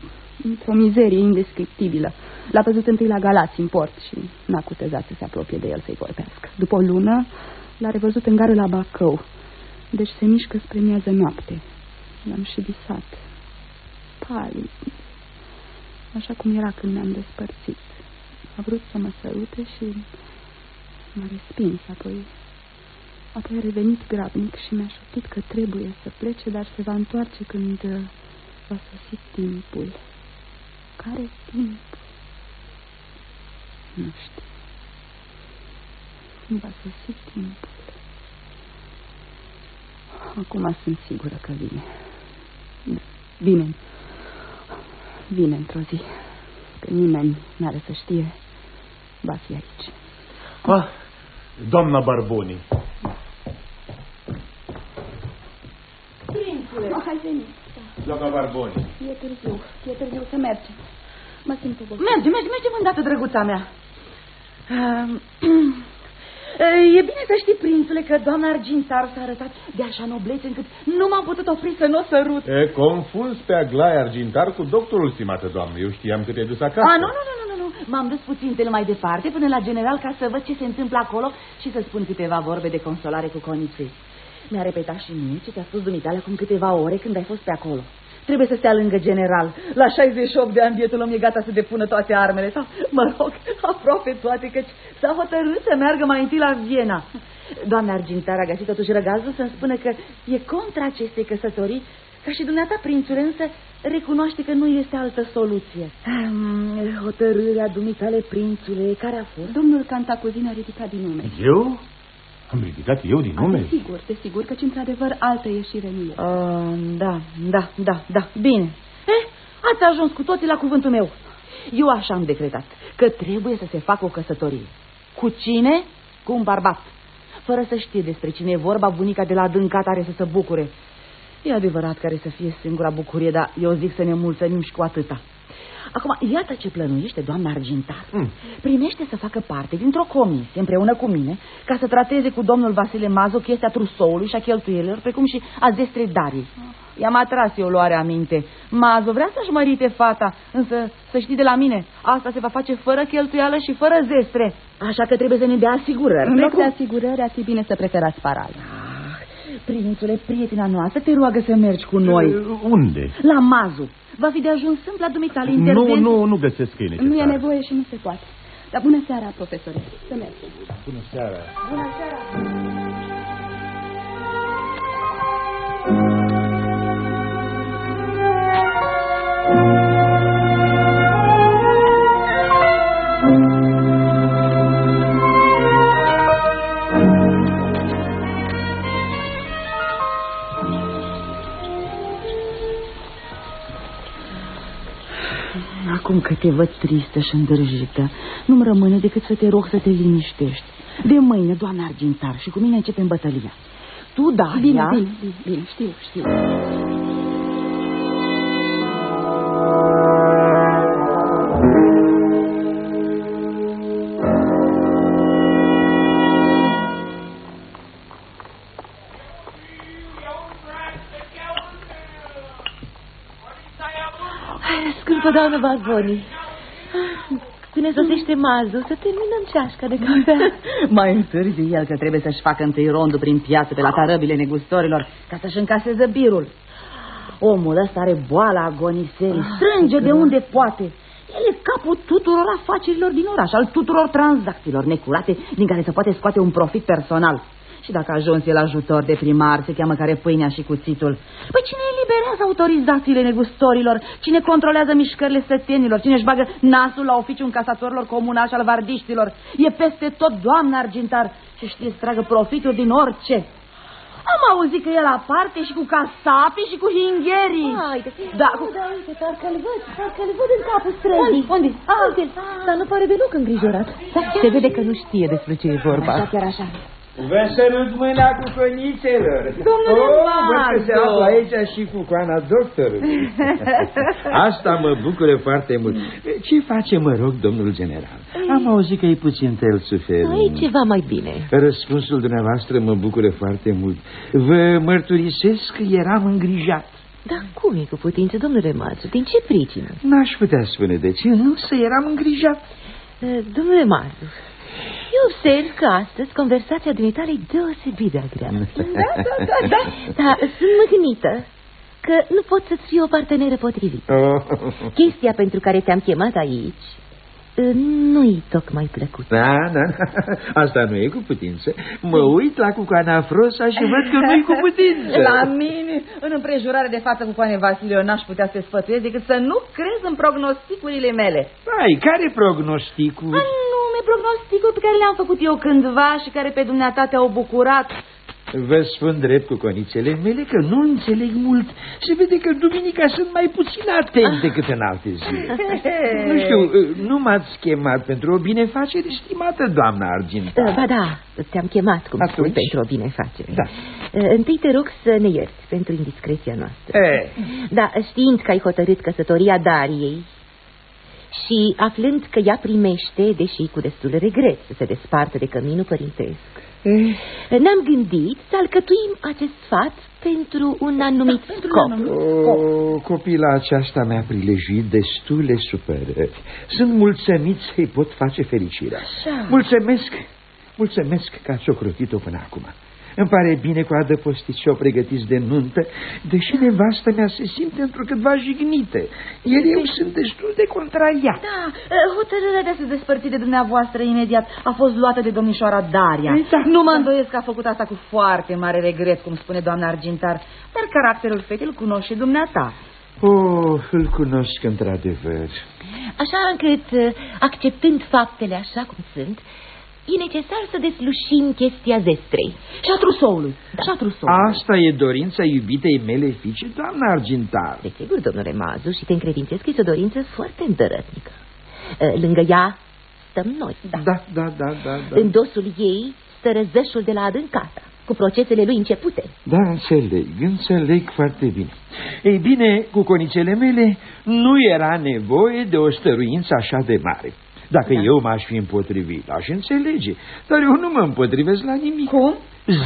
într-o mizerie indescriptibilă. L-a văzut întâi la Galați, în port, și n-a cutezat să se apropie de el să-i vorbească. După o lună, l-a revăzut în gară la Bacău, deci se mișcă spre miază noapte. L-am și visat. Palid, așa cum era când ne-am despărțit. A vrut să mă sărute și m-a respins, apoi... Apoi a revenit grabnic și mi-a șoptit că trebuie să plece, dar se va întoarce când va sosi timpul. Care timp? Nu știu. Când va sosi timpul. Acum sunt sigură că vine. Vine. Vine într-o zi. Că nimeni n-are să știe. Va fi aici. Ah, doamna Barboni. Prințule. Oh, hai veni. Doamna Barboni. E târziu. E târziu să mergem. Mă simt obosit. Merge, merge, merge îndată, drăguța mea. E bine să știi, prințule, că doamna Argintar s-a arătat de așa noblețe încât nu m-am putut opri să nu o sărut. E, confuz pe Aglaia Argintar cu doctorul, stimată doamnă. Eu știam că te-ai dus acasă. A, nu, nu, nu, nu, nu. M-am dus puțin pe mai departe, până la general, ca să văd ce se întâmplă acolo și să spun câteva vorbe de consolare cu coniței. Mi-a repetat și mie ce ți-a spus dumitale acum câteva ore când ai fost pe acolo. Trebuie să stea lângă general. La 68 de ani bietul om e gata să depună toate armele. Sau, mă rog, aproape toate, căci s-a hotărât să meargă mai întâi la Viena. Doamna Argintar a găsit totuși răgazul să-mi spună că e contra acestei căsătorii Ca și dumneata, prințule, însă recunoaște că nu este altă soluție. Um, hotărârea dumitale, prințule, care a fost? Domnul Cantacuzin a ridicat din nume. Eu? Am ridicat eu din nume? Ah, sigur, desigur, căci într-adevăr altă ieșire nu e. Uh, da, da, da, da, bine. Eh, ați ajuns cu toții la cuvântul meu. Eu așa am decretat, că trebuie să se facă o căsătorie. Cu cine? Cu un barbat. Fără să știe despre cine e vorba, bunica de la adâncat are să se bucure. E adevărat care să fie singura bucurie, dar eu zic să ne mulțumim și cu atâta. Acum, iată ce plănuiește doamna Argintar. Mm. Primește să facă parte dintr-o comisie împreună cu mine ca să trateze cu domnul Vasile Mazo chestia trusoului și a cheltuielilor, precum și a zestrei Darii. I-am atras eu luarea aminte. Mazo vrea să-și mărite fata, însă să știi de la mine, asta se va face fără cheltuială și fără zestre. Așa că trebuie să ne dea asigurări. În loc de asigurări, ar fi bine să preferați parai. Ah, prințule, prietena noastră, te roagă să mergi cu noi. Unde? La Mazu. Va fi de ajuns simplu la dumitale intervenție. Nu, nu, nu găsesc că e necesar. Nu e nevoie și nu se poate. Dar bună seara, profesore. Să mergem. Bună seara. Bună seara. Acum că te văd tristă și îndrăjită, nu-mi rămâne decât să te rog să te liniștești. De mâine, doamna Argintar, și cu mine începem bătălia. Tu, Daria... Bine, bine, bine, bine, știu, știu. Doamnă Bazboni, când ne sosește mazul, să terminăm ceașca de cafea. Mai întârzi el că trebuie să-și facă întâi rondul prin piață pe la tarăbile negustorilor ca să-și încaseze birul. Omul ăsta are boala agoniserii, strânge de unde poate. El e capul tuturor afacerilor din oraș, al tuturor tranzacțiilor necurate din care se poate scoate un profit personal. Și dacă ajuns el ajutor de primar, se cheamă care pâinea și cuțitul. Păi cine eliberează autorizațiile negustorilor? Cine controlează mișcările sătenilor? Cine își bagă nasul la oficiul încasatorilor comunali și al vardiștilor? E peste tot doamna argintar și știe să tragă profituri din orice. Am auzit că el aparte și cu casapi și cu hingherii. Haide, da, cu... da, uite, parcă-l văd, parcă-l văd în capul străzii. Unde? Ah, uite, dar nu pare deloc îngrijorat. Se vede că nu știe despre ce e vorba. Așa, chiar așa. Vă sărut mâna cu conițelor. Domnule oh, văd că se Marco. află aici și cu coana doctorului. Asta mă bucură foarte mult. Ce face, mă rog, domnul general? Am auzit că e puțin tel suferit. Ai ceva mai bine. Răspunsul dumneavoastră mă bucură foarte mult. Vă mărturisesc că eram îngrijat. Dar cum e cu putință, domnule Mațu? Din ce pricină? N-aș putea spune de ce, însă eram îngrijat. Eh, Domnule Mațu, eu observ că astăzi conversația dumitale e deosebit de agreabilă. Da, da, da, da. Da, sunt mâhnită că nu pot să-ți fiu o parteneră potrivită. Oh. Chestia pentru care te-am chemat aici eh, nu-i tocmai plăcut. Da, da, asta nu e cu putință. Mă uit la cucoana Frosa și văd că nu e cu putință. La mine, în împrejurare de față cu Coane Vasile, eu n-aș putea să te sfătuiesc decât să nu crezi în prognosticurile mele. Ai, care prognosticul? Anume, prognosticul pe care le-am făcut eu cândva și care pe dumneata te-au bucurat. Vă spun drept cu conițele mele că nu înțeleg mult. Se vede că duminica sunt mai puțin atent decât în alte zile. Nu știu, nu m-ați chemat pentru o binefacere, stimată doamna Arginta. Eh, Ba da, te-am chemat, cum Atunci? spui, pentru o binefacere. Da. Eh, Întâi te rog să ne ierți pentru indiscreția noastră. E, Da, știind că ai hotărât căsătoria Dariei și aflând că ea primește, deși cu destul de regret, să se despartă de căminul părintesc, ne-am gândit să alcătuim acest sfat pentru un anumit scop. o, copila aceasta mi-a prilejuit destule supărări. Sunt mulțumit să-i pot face fericirea. Așa. Mulțumesc, mulțumesc că ați ocrotit-o până acum. Îmi pare bine cu adăpostiți și o pregătiți de nuntă, deși nevastă mea se simte într-o câtva jignită. Iar eu sunt destul de contraiat. Da, hotărârea de a se despărți de dumneavoastră imediat a fost luată de domnișoara Daria. Ei, da, nu mă da. îndoiesc că a făcut asta cu foarte mare regret, cum spune doamna Argintar, dar caracterul fetei îl cunoști și dumneata. Oh, îl cunosc într-adevăr. Așa încât, acceptând faptele așa cum sunt, e necesar să deslușim chestia zestrei și a trusoului. Și a trusoului. Asta e dorința iubitei mele fiice, doamna Argintar. Desigur, domnule Mazu, și te încredințez că este o dorință foarte îndărătnică. Lângă ea stăm noi. Da, da, da, da. da, da. În dosul ei stă răzășul de la adâncata, cu procesele lui începute. Da, înțeleg, înțeleg foarte bine. Ei bine, cu conicele mele nu era nevoie de o stăruință așa de mare. Dacă da. eu m-aș fi împotrivit, aș înțelege, dar eu nu mă împotrivesc la nimic. Cum?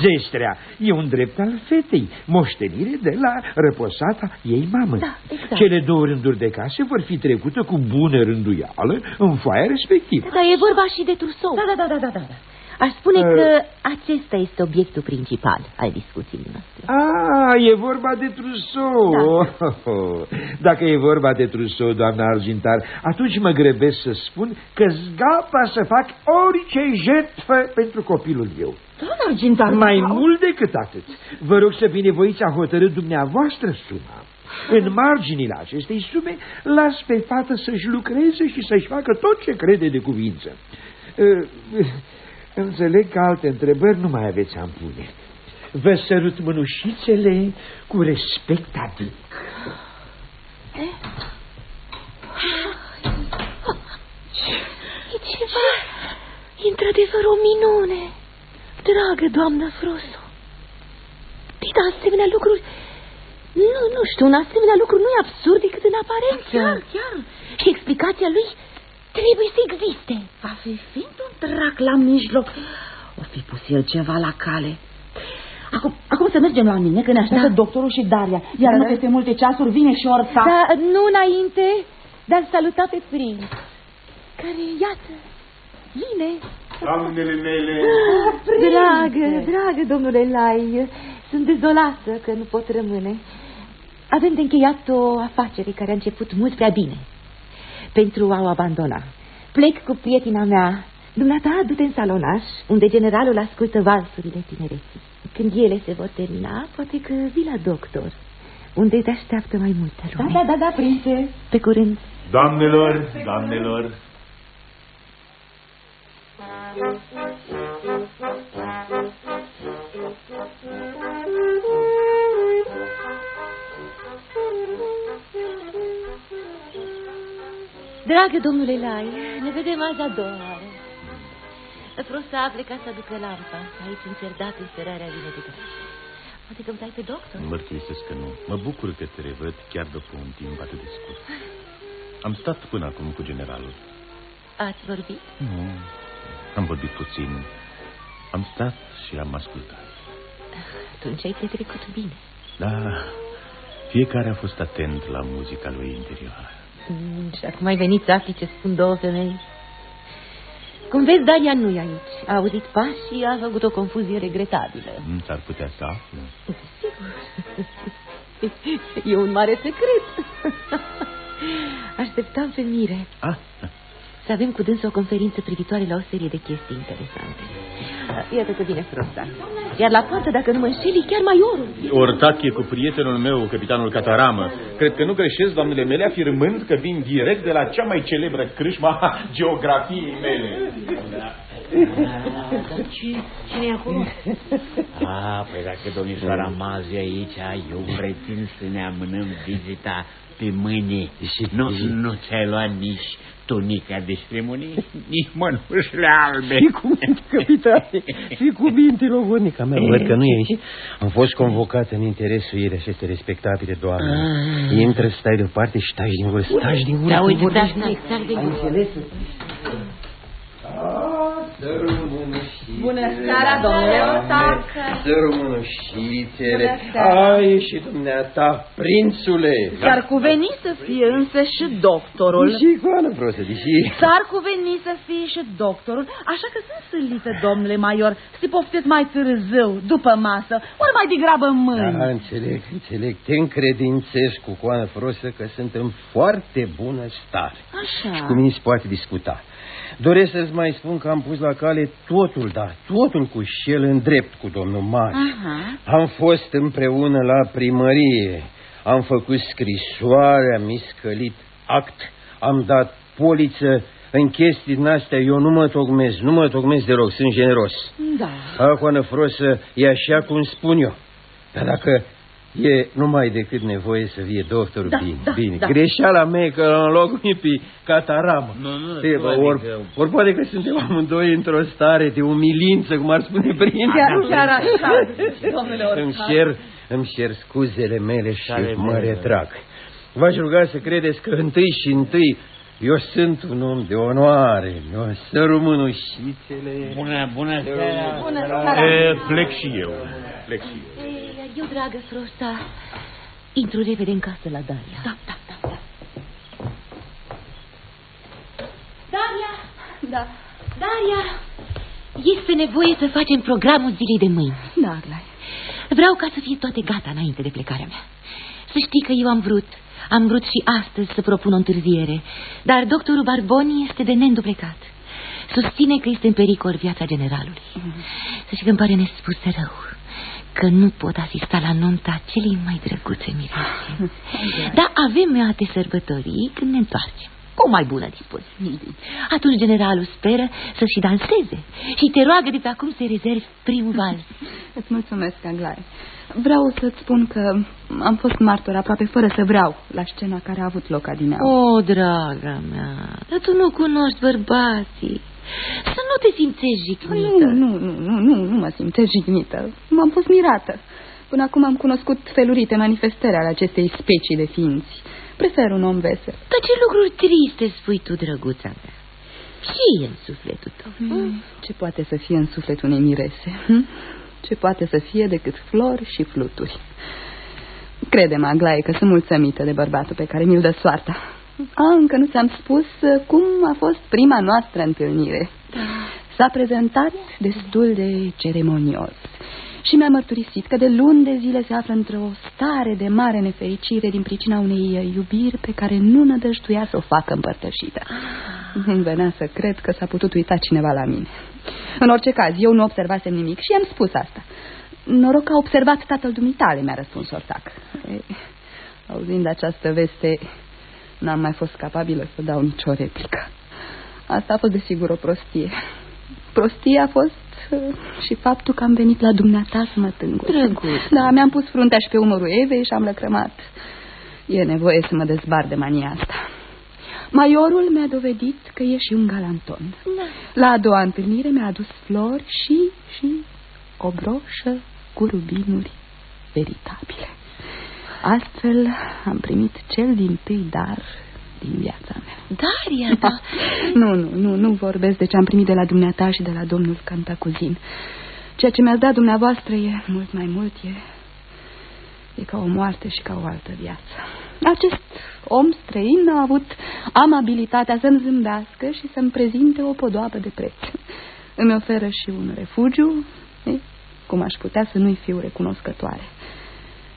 Zestrea e un drept al fetei, moștenire de la răposata ei mamă. Da, exact. Cele două rânduri de case vor fi trecute cu bună rânduială în foaia respectivă. Da, e vorba și de trusou. Da, da, da, da, da. da. Aș spune uh... că acesta este obiectul principal al discuției noastre. Ah, e vorba de trusou. Da. Dacă e vorba de trusou, doamna Argintar, atunci mă grăbesc să spun că gata să fac orice jertfă pentru copilul meu. Doamna Argintar, Mai mult decât atât, vă rog să binevoiți a hotărât dumneavoastră suma. În marginile acestei sume, las pe fată să-și lucreze și să-și facă tot ce crede de cuvință. Uh, Înțeleg că alte întrebări nu mai aveți am pune. Vă sărut mânușițele cu respect adic. E ceva, e într-adevăr o minune, dragă doamnă Froso. Păi, asemenea lucruri, nu, nu știu, un asemenea lucru nu e absurd decât în aparență. Chiar, chiar. Și explicația lui trebuie să existe. Va fi fiind un drac la mijloc. O fi pus el ceva la cale. Acum, acum să mergem la mine, că ne așteaptă da. doctorul și Daria. Iar da. nu peste multe ceasuri vine și orta. Da, nu înainte, dar saluta pe prinț. Care, iată, vine. Doamnele mele... Ah, dragă, dragă, domnule Lai, sunt dezolată că nu pot rămâne. Avem de încheiat o afacere care a început mult prea bine pentru a o abandona. Plec cu prietena mea. Dumneata, du-te în salonaș, unde generalul ascultă valsurile tinereții. Când ele se vor termina, poate că vii la doctor, unde te așteaptă mai multă lume. Da, da, da, da, prințe. Pe curând. Doamnelor, doamnelor, Dragă domnule Lai, ne vedem azi a doua oară. Frosta a plecat să aducă lampa. Aici în cerdatul sperarea vine de greu. Poate că îmi dai pe doctor? Mărturisesc că nu. Mă bucur că te revăd chiar după un timp atât de scurt. Am stat până acum cu generalul. Ați vorbit? Nu, am vorbit puțin. Am stat și am ascultat. Atunci ai petrecut bine. Da, fiecare a fost atent la muzica lui interioară. Mm, și acum ai venit să afli ce spun două femei. Cum vezi, Daria nu e aici. A auzit pași și a făcut o confuzie regretabilă. Nu s-ar putea să aflu. Sigur. E un mare secret. Așteptam pe mire. Ah. Să avem cu dâns o conferință privitoare la o serie de chestii interesante. Iată că vine Frosta. Iar la poartă, dacă nu mă înșeli, chiar maiorul. Ortache cu prietenul meu, capitanul Cataramă. Cred că nu greșesc, doamnele mele, afirmând că vin direct de la cea mai celebră crâșma a geografiei mele. Dar ce, cine e acolo? A, păi dacă domnișoara Mazi e aici, eu pretin să ne amânăm vizita pe mâine. Și nu, nu ți-ai luat nici tunica de ceremonie, nici mănușile albe. Și cu minte, capitane, și cu minte, logonica mea. Văd că nu e aici. Am fost convocat în interesul ei de aceste respectabile doamne. Ah. Intră, stai deoparte și taci din gură, taci din gură. Da, uite, da, exact de gură. Ai înțeles? Ah, să rămână și Bună seara, domnule Otac! Sărmânușițele! Ai și dumneata, prințule! S-ar cuveni să fie însă și doctorul. Și coană prostă, deși... S-ar cuveni să fie și doctorul, așa că sunt sâlită, domnule Maior, să poftesc mai târziu, după masă, ori mai degrabă mâini. Da, înțeleg, înțeleg. Te încredințești cu coană frosă că sunt în foarte bună stare. Așa. Și cu mine se poate discuta. Doresc să-ți mai spun că am pus la cale totul, da, totul cu șel în drept cu domnul Mari. Aha. Am fost împreună la primărie, am făcut scrisoare, am iscălit act, am dat poliță în chestii din astea, eu nu mă tocmez, nu mă tocmez deloc, sunt generos. Da. Acoană frosă e așa cum spun eu. Dar dacă e numai decât nevoie să vie doctorul, Da, bine, da, bine. da. Greșeala mea e că în locul pe cataramă. Nu, nu, E, nu, bă, adică- ori, ori poate că suntem amândoi într-o stare de umilință, cum ar spune prin. Chiar, chiar așa, domnule Îmi Otac. cer, îmi cer scuzele mele și Ale mă mele. retrag. V-aș ruga să credeți că întâi și întâi eu sunt un om de onoare. Eu sărumânușițele. Bună, bună seara. Bună seara. E, plec și eu. Plec și eu. Ei, iar eu, dragă Frosta, intru repede în casă la Daria. Da, da, da, da. Daria! Da, Daria! Este nevoie să facem programul zilei de mâine. da, Aglai. Vreau ca să fie toate gata înainte de plecarea mea. Să știi că eu am vrut, am vrut și astăzi să propun o întârziere, dar doctorul Barboni este de neînduplecat. Susține că este în pericol viața generalului. Să știi că îmi pare nespus de rău că nu pot asista la nunta celei mai drăguțe mirese. Dar avem alte sărbătorii când ne întoarcem. Cu o mai bună dispoziție. Atunci generalul speră să și danseze și te roagă de pe acum să rezervi primul vals. Îți mulțumesc, Aglai. Vreau să-ți spun că am fost martor aproape fără să vreau la scena care a avut loc adineauri. O, draga mea, dar tu nu cunoști bărbații. Să nu te simțești Nu, jignită. nu, nu, nu, nu, nu mă simțesc jignită. M-am fost mirată. Până acum am cunoscut felurite manifestări ale acestei specii de ființi. Prefer un om vesel. Dar ce lucruri triste spui tu, drăguța mea. Ce e în sufletul tău? Mm, Ce poate să fie în sufletul unei mirese? hm? Ce poate să fie decât flori și fluturi? Crede-mă, Aglaie, că sunt mulțumită de bărbatul pe care mi-l dă soarta. A, încă nu ți-am spus uh, cum a fost prima noastră întâlnire. S-a prezentat destul de ceremonios și mi-a mărturisit că de luni de zile se află într-o stare de mare nefericire din pricina unei uh, iubiri pe care nu nădăjduia să o facă împărtășită. Nu venea să cred că s-a putut uita cineva la mine. În orice caz, eu nu observasem nimic și i-am spus asta. Noroc că a observat tatăl dumitale, mi-a răspuns Ortac. Ei, Auzind această veste, n-am mai fost capabilă să dau nicio replică. Asta a fost desigur o prostie. Prostie a fost uh, și faptul că am venit la dumneata să mă tângur. Drăguț. Da, mi-am pus fruntea și pe umărul Evei și am lăcrămat. E nevoie să mă dezbar de mania asta. Maiorul mi-a dovedit că e și un galanton. La a doua întâlnire mi-a adus flori și, și o broșă cu rubinuri veritabile. Astfel am primit cel din tâi dar din viața mea. Daria, da. Nu, nu, nu, nu vorbesc de ce am primit de la dumneata și de la domnul Cantacuzin. Ceea ce mi-ați dat dumneavoastră e mult mai mult, e, e ca o moarte și ca o altă viață. Acest om străin a avut amabilitatea să-mi zâmbească și să-mi prezinte o podoabă de preț. Îmi oferă și un refugiu, e, cum aș putea să nu-i fiu recunoscătoare.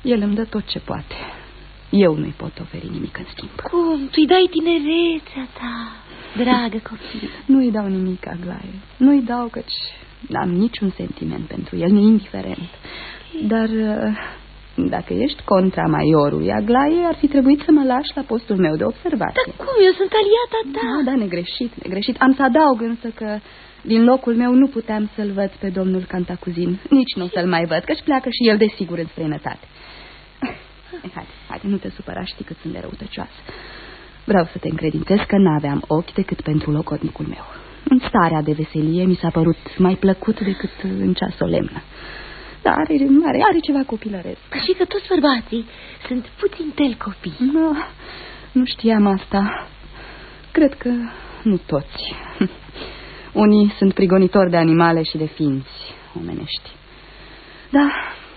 El îmi dă tot ce poate. Eu nu-i pot oferi nimic în schimb. Cum? Tu-i dai tinerețea ta, dragă copil. Nu-i dau nimic, Aglaie. Nu-i dau căci n-am niciun sentiment pentru el, nu indiferent. Dar uh, dacă ești contra maiorului, Aglaie, ar fi trebuit să mă lași la postul meu de observație. Dar cum? Eu sunt aliata ta. Da, da, negreșit, negreșit. Am să adaug însă că din locul meu nu puteam să-l văd pe domnul Cantacuzin. Nici nu o să-l mai văd, căci pleacă și el de sigur în străinătate. Eh, Haide, haide, nu te supăra, știi cât sunt de răutăcioasă. Vreau să te încredințez că n-aveam ochi decât pentru logodnicul meu. În starea de veselie mi s-a părut mai plăcut decât în cea solemnă. Dar are, are, are ceva copilăresc. Și că toți bărbații sunt puțin tel copii. Nu, nu știam asta. Cred că nu toți. Unii sunt prigonitori de animale și de ființi omenești. Da,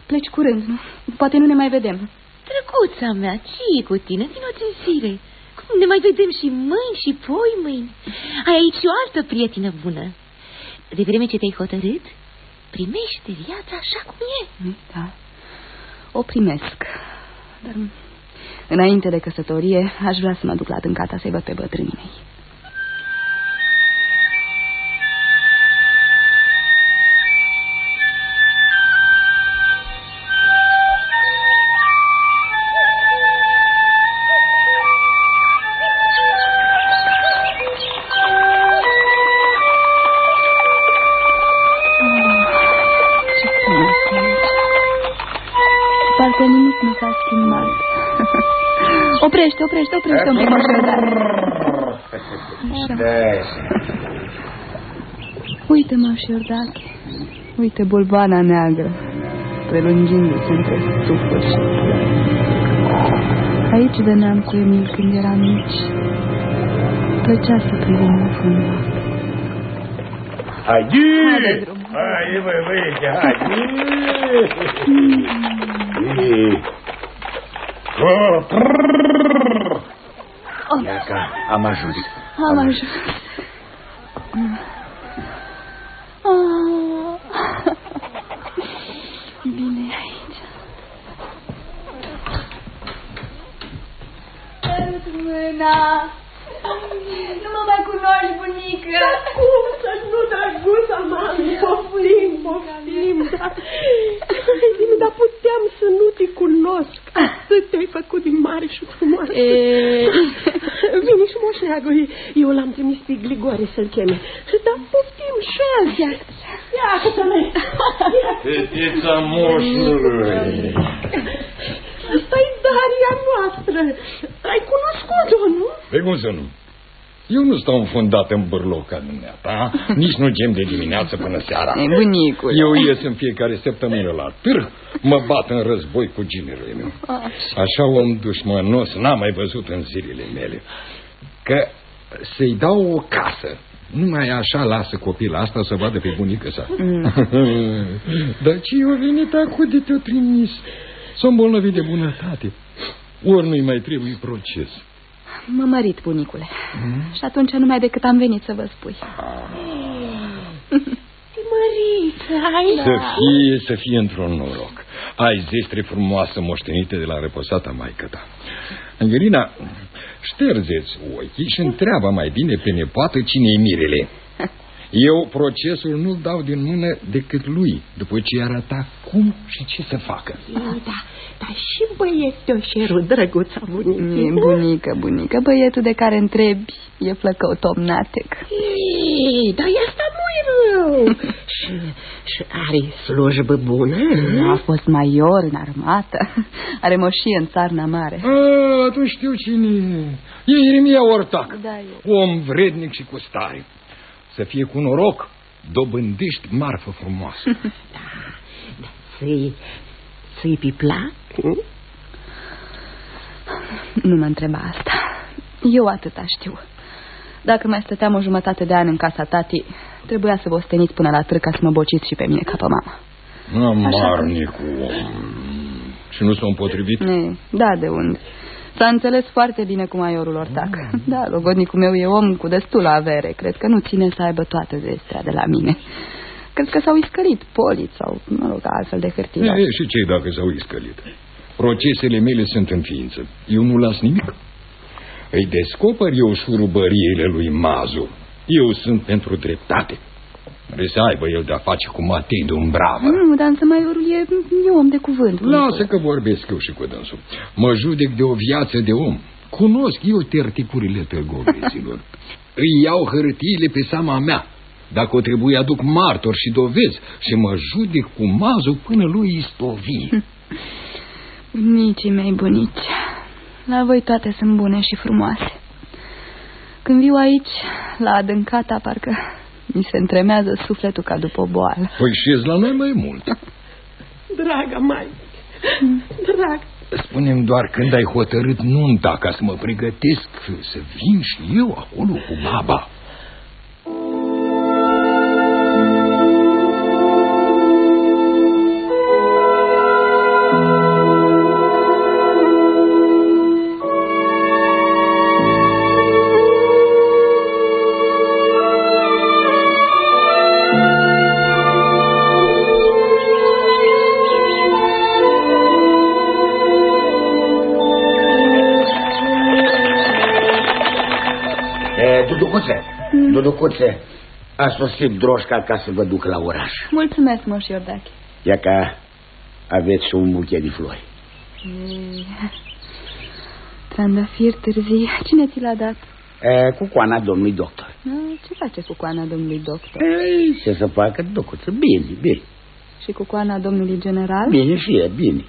pleci curând, nu? Poate nu ne mai vedem. Drăguța mea, ce e cu tine? Vino-ți în sire. Cum ne mai vedem și mâini și poi mâini? Ai aici și o altă prietină bună. De vreme ce te-ai hotărât, primește viața așa cum e. Da, o primesc. Dar înainte de căsătorie, aș vrea să mă duc la Dâncata să-i văd pe bătrânii mei. Oprește, oprește, oprește un pic, Uite, Iordache, uite bolbana neagră, prelungindu-se între stufuri și Aici veneam cu Emil când eram mici. Plăcea să privim în fundul. Haide! Haide, băi, băi, haide! Iaca, am ajuns. Am ajuns. Oh. Bine aici. Sărut mâna. Nu mă mai cunoști, bunică. Cum să nu, drăguța mea, poftim, poftim, da. Zi-mi, dar puteam să nu te cunosc. Atât te-ai făcut din mare și frumoasă. E... Vine și moșneagă, eu l-am trimis pe Grigore să-l cheme. Dar poftim și azi. Ia, câtă-ne. Fetița moșului. Asta-i Daria noastră. Ai cunoscut-o, nu? Pe cum să nu? Eu nu stau înfundat în bârloc ca dumneata, nici nu gem de dimineață până seara. E bunicul. Eu ies în fiecare săptămână la târg, mă bat în război cu ginerul meu. Așa om dușmănos n-am mai văzut în zilele mele. Că să-i dau o casă, numai așa lasă copila asta să vadă pe bunică sa. Mm. Dar ce i-a venit acum de te-o trimis? Sunt bolnavi de bunătate. Ori nu-i mai trebuie proces. M-a mărit, bunicule. Mm? Și atunci numai decât am venit să vă spui. Măriță, ai... Să fie, să fie într-un noroc. Ai zestre frumoasă moștenite de la reposata maică ta. Angelina, ștergeți ochii și întreabă mai bine pe nepoată cine e mirele. Eu procesul nu-l dau din mână decât lui, după ce arăta cum și ce să facă. Da, dar și băietul șerul, drăguța bunică. E bunică, bunică, băietul de care întrebi e flăcău tomnatec. Ei, dar asta nu e rău. și, și are slujbă bună? A fost major în armată. Are moșie în țarna mare. A, atunci știu cine e. E Iremia Ortac, da, eu. om vrednic și cu stare. Să fie cu noroc, dobândești marfă frumoasă. da, da, ți-i, ți pe plac? Nu mă întreba asta. Eu atâta știu. Dacă mai stăteam o jumătate de an în casa tati, trebuia să vă osteniți până la trâc ca să mă bociți și pe mine ca pe mama. Amarnicul om. Și nu s-a împotrivit? Ne, da, de unde? S-a înțeles foarte bine cu maiorul Ortac. Mm. Da, logodnicul meu e om cu destulă avere. Cred că nu ține să aibă toată zestrea de la mine. Cred că s-au iscălit polit sau, mă rog, altfel de hârtie. E, și ce dacă s-au iscălit? Procesele mele sunt în ființă. Eu nu las nimic. Îi descoper eu șurubăriile lui Mazu. Eu sunt pentru dreptate. Trebuie să aibă el de-a face cu Matei Dumbravă. Nu, dar însă maiorul e, e om de cuvânt. Lasă că vorbesc eu și cu dânsul. Mă judec de o viață de om. Cunosc eu terticurile târgoveților. Îi iau hârtiile pe seama mea. Dacă o trebuie aduc martor și dovezi și mă judec cu mazul până lui istovi. Bunicii mei bunici, la voi toate sunt bune și frumoase. Când viu aici, la adâncata, parcă mi se întremează sufletul ca după o boală. Păi și la noi mai mult. Draga mai, drag. Spunem doar când ai hotărât nunta ca să mă pregătesc să vin și eu acolo cu baba. Mm. Duducuțe, a sosit droșca ca să vă duc la oraș. Mulțumesc, moș Iordache. Ia că aveți un buchet de flori. E... Trandafir târzii, cine ți l-a dat? E, cu coana domnului doctor. Ce face cu coana domnului doctor? Ei, ce să facă, docuță? Bine, bine. Și cu coana domnului general? Bine și e, bine.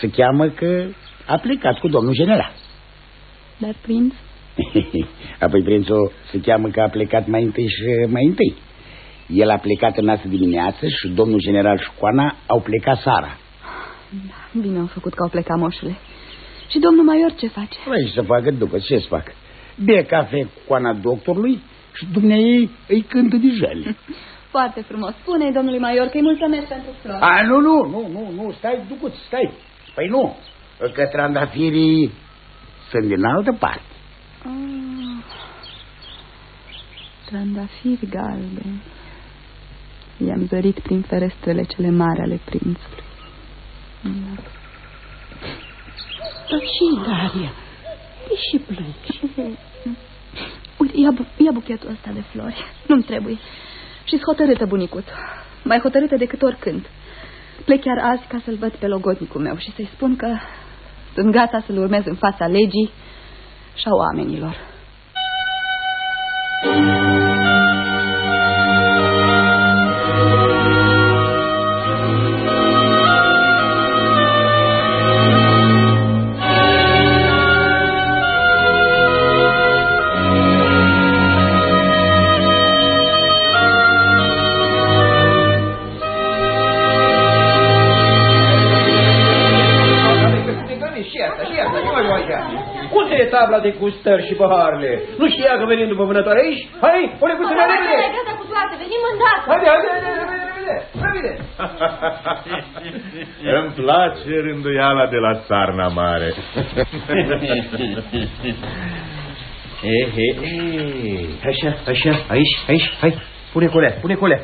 Se cheamă că a plecat cu domnul general. Dar prinț? Apoi prințul se cheamă că a plecat mai întâi și mai întâi. El a plecat în asă dimineață și domnul general Școana au plecat seara. Da, bine au făcut că au plecat moșule. Și domnul Maior ce face? Păi să facă după ce să facă? Bea cafe cu coana doctorului și dumneai îi cântă de jale. Foarte frumos. Spune domnului Maior că-i mulțumesc pentru flori. A, nu, nu, nu, nu, nu, stai, ducuț, stai. Păi nu, că trandafirii sunt din altă parte. Ah, trandafiri galbeni. I-am zărit prin ferestrele cele mari ale prințului. Da. Dar ce Daria? De și plângi? Uite, ia, bu ia buchetul ăsta de flori. Nu-mi trebuie. Și-s hotărâtă, bunicut. Mai hotărâtă decât oricând. Plec chiar azi ca să-l văd pe logodnicul meu și să-i spun că sunt gata să-l urmez în fața legii și a oamenilor. tabla de gustări și paharele. Nu știa că venim după vânătoare aici? Hai, pune cu sâna repede! Gata cu toate, venim îndată! Haide, haide, haide, repede, repede, repede! Îmi place rânduiala de la țarna mare. e, e, e. Așa, așa, aici, aici, hai, pune colea, pune colea.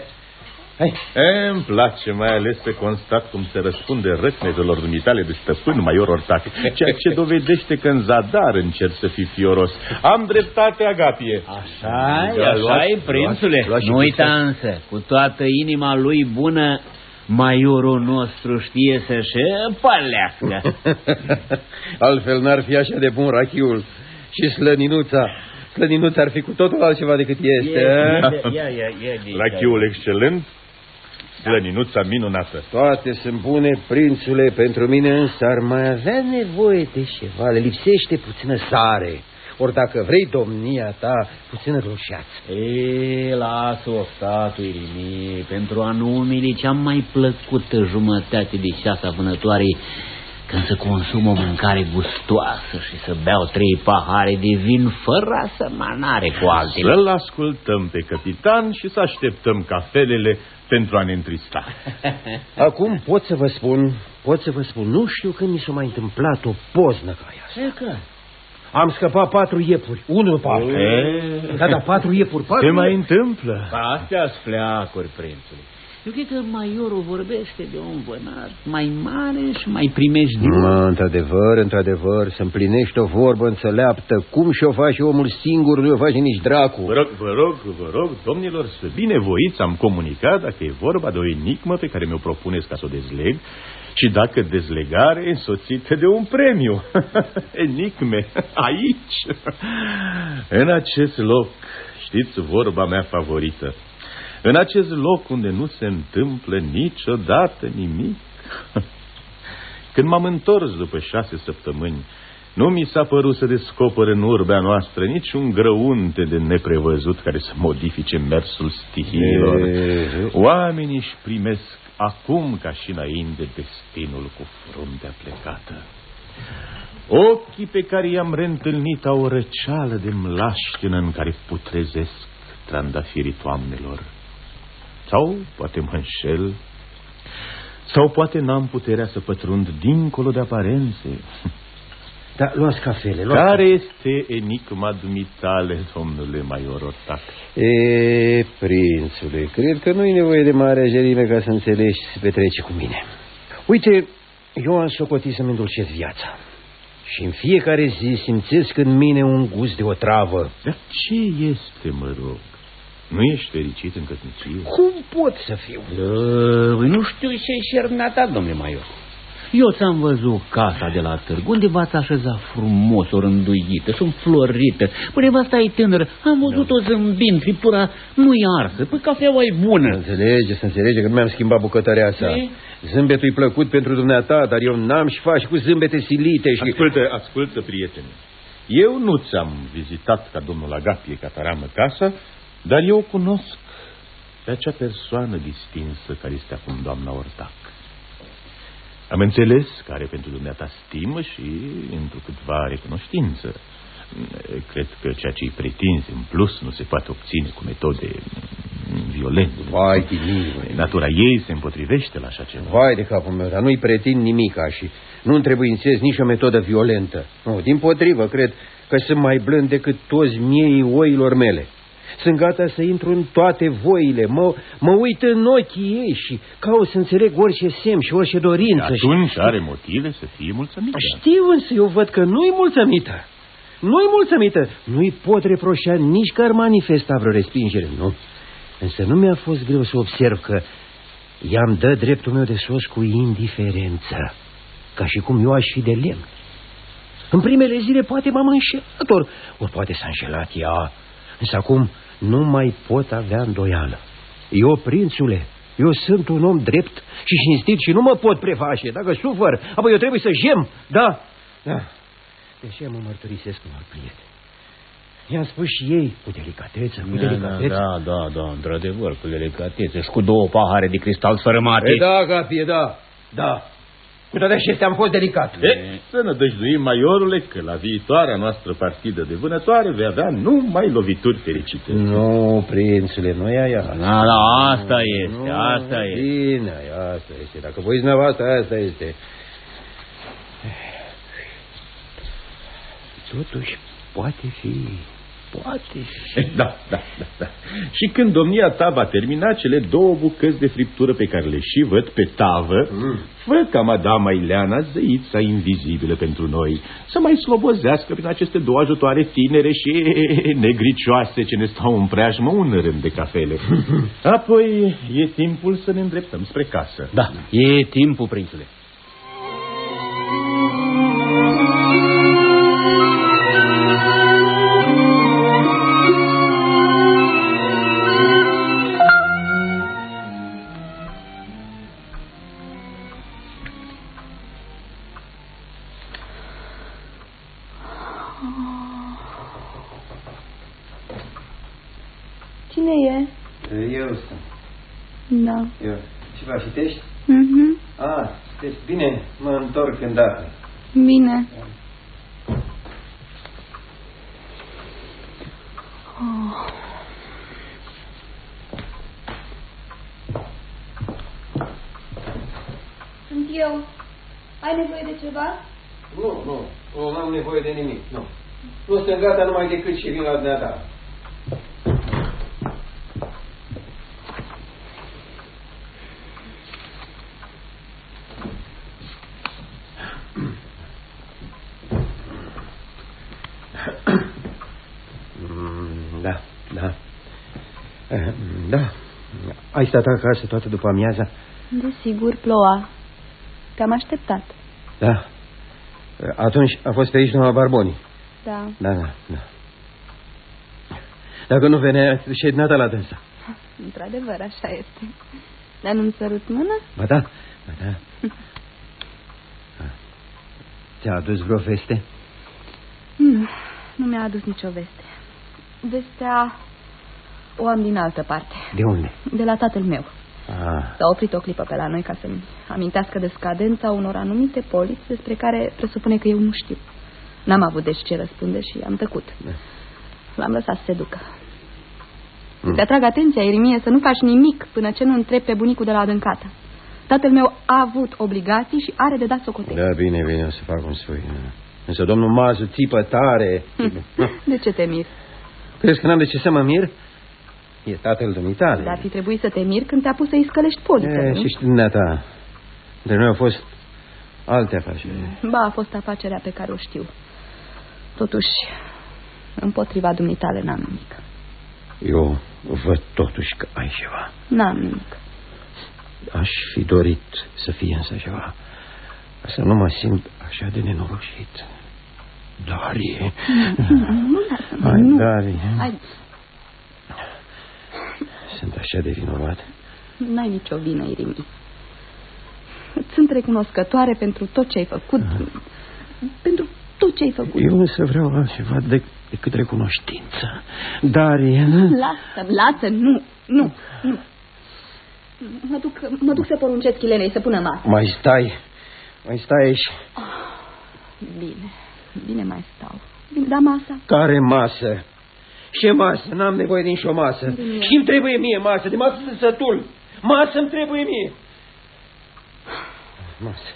Hai. E, îmi place mai ales să constat cum se răspunde răcnetelor dumitale de stăpân Maior Ortache, ceea ce dovedește că în zadar încerc să fii fioros. Am dreptate, Agapie. Așa e, așa e, prințule. Nu uita însă, cu toată inima lui bună, Maiorul nostru știe să-și pălească. Altfel n-ar fi așa de bun rachiul și slăninuța. Slăninuța ar fi cu totul altceva decât este. Rachiul excelent Slăninuța minunată. Toate sunt bune, prințule, pentru mine însă ar mai avea nevoie de ceva. Le lipsește puțină sare. Ori dacă vrei domnia ta, puțină roșiață. E, lasă-o, statul Irimie, pentru a nu umili cea mai plăcută jumătate de șasa vânătoarei, când să consumă o mâncare gustoasă și să beau trei pahare de vin fără asemănare cu altele. Să-l ascultăm pe capitan și să așteptăm cafelele pentru a ne întrista. Acum pot să vă spun, pot să vă spun, nu știu când mi s-a mai întâmplat o poznă ca asta. că? Am scăpat patru iepuri, unul pe altul. Da, da, patru iepuri, patru Ce mai întâmplă? Astea sunt fleacuri, prințule. Eu cred că maiorul vorbește de un vânat mai mare și mai primești Mă, într-adevăr, într-adevăr, să împlinești o vorbă înțeleaptă. Cum și-o face omul singur, nu o face nici dracu. Vă rog, vă rog, vă rog, domnilor, să binevoiți, am comunicat dacă e vorba de o enigmă pe care mi-o propuneți ca să o dezleg și dacă dezlegare însoțită de un premiu. Enigme, aici, în acest loc, știți vorba mea favorită, în acest loc unde nu se întâmplă niciodată nimic. Când m-am întors după șase săptămâni, nu mi s-a părut să descoper în urbea noastră niciun grăunte de neprevăzut care să modifice mersul stihiilor. Oamenii își primesc acum ca și înainte destinul cu fruntea plecată. Ochii pe care i-am reîntâlnit au o răceală de mlaștină în care putrezesc trandafirii toamnelor. Sau poate mă înșel, sau poate n-am puterea să pătrund dincolo de aparențe. Da, luați cafele, luați Care este enigma dumitale, domnule Maior Otac? E, prințule, cred că nu-i nevoie de mare ajerime ca să înțelegi să petrece cu mine. Uite, eu am socotit să-mi îndulcesc viața. Și în fiecare zi simțesc în mine un gust de o travă. Dar ce este, mă rog? Nu ești fericit în căsnicie? Cum pot să fiu? Uh, nu știu ce-i șernata, domnule Maior. Eu ți-am văzut casa de la târg, unde v-ați așezat frumos, o rânduită și înflorită. Până nevasta e tânără, am văzut-o zâmbind, friptura nu-i arsă, păi cafeaua e bună. Înțelege, să înțelege că nu mi-am schimbat bucătărea asta. E? Zâmbetul e plăcut pentru dumneata, dar eu n-am și faci cu zâmbete silite și... Ascultă, ascultă, prietene. Eu nu ți-am vizitat ca domnul Agapie Cataramă casa, dar eu o cunosc pe acea persoană distinsă care este acum doamna Ortac. Am înțeles că are pentru dumneata stimă și întrucâtva recunoștință. Cred că ceea ce îi pretinzi în plus nu se poate obține cu metode violente. Vai de mine. Natura ei se împotrivește la așa ceva. Vai de capul meu, dar nu-i pretind nimica și nu întrebuințez nicio metodă violentă. Nu, din potrivă, cred că sunt mai blând decât toți miei oilor mele. Sunt gata să intru în toate voile, mă, mă uit în ochii ei și caut să înțeleg orice semn și orice dorință. Atunci și... are motive să fie mulțumită. Știu, însă eu văd că nu-i mulțumită. Nu-i mulțumită. Nu-i pot reproșa nici că ar manifesta vreo respingere, nu. Însă nu mi-a fost greu să observ că i-am dă dreptul meu de sos cu indiferență, ca și cum eu aș fi de lemn. În primele zile poate m-am înșelat, ori, ori poate s-a înșelat ea, însă acum nu mai pot avea îndoială. Eu, prințule, eu sunt un om drept și cinstit și nu mă pot preface. Dacă sufăr, apoi eu trebuie să jem, da? Da. Deși mă mărturisesc unor prieteni. I-am spus și ei cu delicatețe, cu Da, delicatețe. da, da, da, într-adevăr, cu delicatețe și cu două pahare de cristal sfărâmate. E, da, Gapie, da, da. Cu toate acestea am fost delicat. E, să ne dăjduim, maiorule, că la viitoarea noastră partidă de vânătoare vei avea numai lovituri fericite. Nu, prințule, nu e aia. Da, da, asta este, asta este. Bine, asta este. Dacă voi dumneavoastră, asta este. Totuși, poate fi, poate fi. Da, da, da, da. Și când domnia ta va termina cele două bucăți de friptură pe care le și văd pe tavă, mm. fă ca madama Ileana zăița invizibilă pentru noi să mai slobozească prin aceste două ajutoare tinere și negricioase ce ne stau în preajmă un rând de cafele. Apoi e timpul să ne îndreptăm spre casă. Da, e timpul, prințule. Întorc îndată. Bine. Oh. Sunt eu. Ai nevoie de ceva? Nu, nu, nu am nevoie de nimic, nu. Nu sunt gata numai decât și vin la dumneata. Mm, Da, da. Eh, Da. Ai stat acasă toată după amiaza? Desigur, ploua. Te-am așteptat. Da. Atunci a fost pe aici doamna Barboni. Da. Da, da, da. Dacă nu venea și dumneata la dânsa. Într-adevăr, așa este. Dar nu-mi sărut mâna? Ba da, ba da. Ți-a adus vreo veste? Nu, nu mi-a adus nicio veste. Vestea o am din altă parte, De unde? de la tatăl meu. Ah, S-a oprit o clipă pe la noi ca să-mi amintească de scadența unor anumite poliți despre care presupune că eu nu știu. N-am avut deci ce răspunde și am tăcut. L-am lăsat să se ducă. Mm. Te atrag atenția, Irimie, să nu faci nimic până ce nu întreb pe bunicul de la adâncată. Tatăl meu a avut obligații și are de dat socoteți. da, bine, bine, o să fac un spui. Însă domnul Mazu țipă tare. De ce te miri? Crezi că n-am de ce să mă mir? E tatăl dumitale. Dar ar fi trebuit să te miri când te-a pus să-i scălești polița, E, nu? și știi dumneata, de noi a fost alte afaceri. Ba, a fost afacerea pe care o știu. Totuși, împotriva dumitale n-am nimic. Eu văd totuși că ai ceva. N-am nimic. Aș fi dorit să fie însă ceva. Să nu mă simt așa de nenorocit. Darie. Nu, nu, lasă-mă, Hai, nu. Darie. Hai, Sunt așa de vinovat. n-ai nicio vină, Irimi. Îți Sunt recunoscătoare pentru tot ce ai făcut. Pentru tot ce ai făcut. Eu însă vreau altceva de, decât recunoștință. Darie. Lasă, lasă, nu, nu, nu. Mă duc, mă duc să poruncesc Chilenei să pună masă. Mai stai. Mai stai aici. Bine, bine mai stau. Bine, da masa? Care masă? Ce masă? N-am nevoie de nicio masă. Bine. Și îmi trebuie mie masă. De masă sunt sătul. Masă îmi trebuie mie. Masă.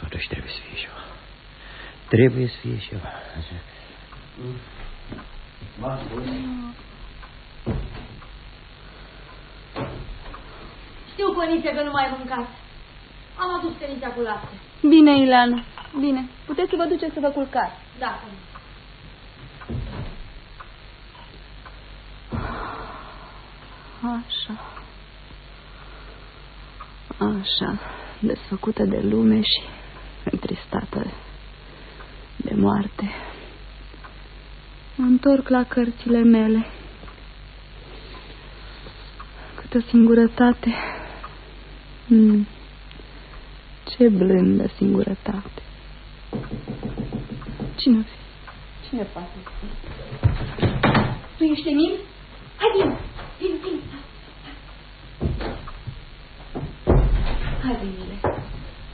Totuși trebuie să fie ceva. Trebuie să fie ceva. Știu, Conițe, că nu mai ai mâncat. Am adus tenița cu lapte. Bine, Ileana, bine. Puteți să vă duceți să vă culcați. Da, Conițe. Așa. Așa, desfăcută de lume și întristată de moarte. Mă întorc la cărțile mele. Câtă singurătate. Mm. Ce blândă singurătate. Cine o fi? Cine poate fi? Tu ești Emil? Hai, vin, vin, vin. Hai, Emile.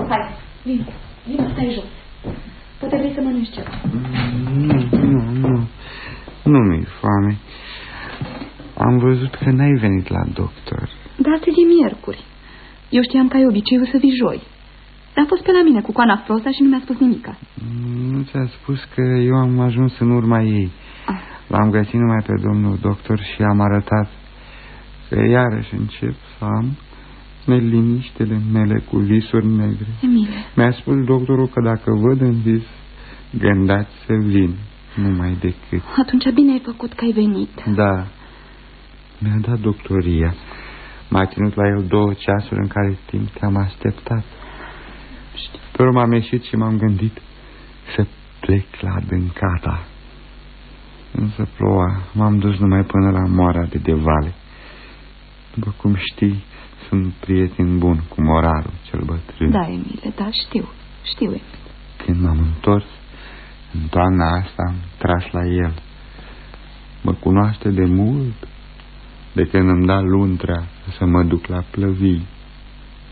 Hai, vin, vin, stai jos. Poate vrei să mănânci ceva. Nu, nu, nu. Nu mi-e foame. Am văzut că n-ai venit la doctor. Dar astăzi e miercuri. Eu știam că ai obiceiul să vii joi. Dar a fost pe la mine cu coana Frosta și nu mi-a spus nimica. Nu ți-a spus că eu am ajuns în urma ei. L-am găsit numai pe domnul doctor și am arătat că iarăși încep să am neliniștele mele cu visuri negre. Emile. Mi-a spus doctorul că dacă văd în vis, gândați să vin, numai decât. Atunci bine ai făcut că ai venit. Da, mi-a dat doctoria. M-a ținut la el două ceasuri în care timp te-am așteptat. Pe urmă am ieșit și m-am gândit să plec la adâncata. Însă ploua, m-am dus numai până la moara de devale. După cum știi, sunt prieten bun cu morarul cel bătrân. Da, Emile, da, știu. Știu, Emile. Când m-am întors, în toamna asta am tras la el. Mă cunoaște de mult, de când îmi da luntrea să mă duc la plăvii.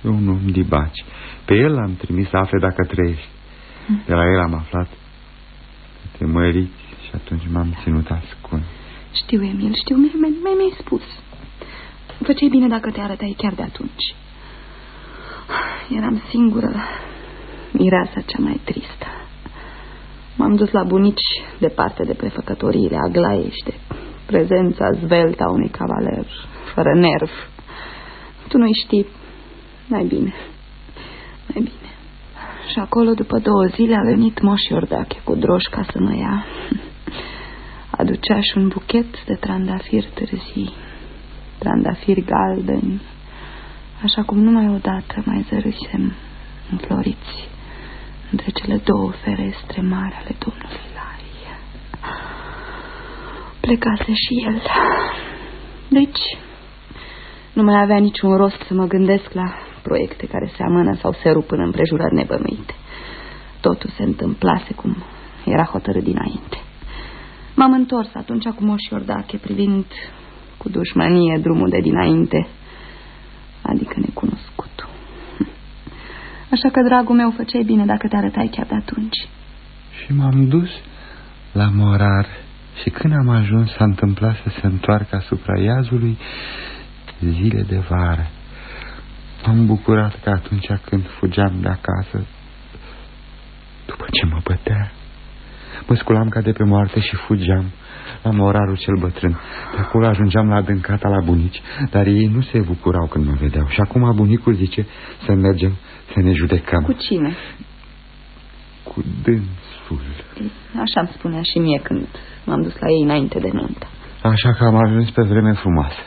E un om dibaci. Pe el l-am trimis să afle dacă trăiești. De la el am aflat că te măriți și atunci m-am ținut ascuns. Știu, Emil, știu, mi-ai mi mi mi spus. Făceai bine dacă te arătai chiar de atunci. Eram singură, mireasa cea mai tristă. M-am dus la bunici departe de prefăcătoriile Aglaiei și de prezența zveltă a unui cavaler fără nerv. Tu nu știi, mai bine, mai bine. Și acolo, după două zile, a venit Moș Iordache cu droșca să mă ia. Aducea și un buchet de trandafiri târzii, trandafiri galbeni, așa cum numai odată mai zărâsem înfloriți între cele două ferestre mari ale domnului Lai. Plecase și el. Deci, nu mai avea niciun rost să mă gândesc la proiecte care se amână sau se rup în împrejurări nebănuite. Totul se întâmplase cum era hotărât dinainte. M-am întors atunci cu Moș Iordache privind cu dușmănie drumul de dinainte, adică necunoscutul. Așa că, dragul meu, făceai bine dacă te arătai chiar de atunci. Și m-am dus la morar și când am ajuns s-a întâmplat să se întoarcă asupra iazului zile de vară. M-am bucurat că atunci când fugeam de acasă, după ce mă bătea, mă sculam ca de pe moarte și fugeam, Am orarul cel bătrân. De acolo ajungeam la adâncata la bunici, dar ei nu se bucurau când mă vedeau. Și acum bunicul zice să mergem să ne judecăm. Cu cine? Cu dânsul. Așa îmi spunea și mie când m-am dus la ei înainte de nuntă. Așa că am ajuns pe vreme frumoasă.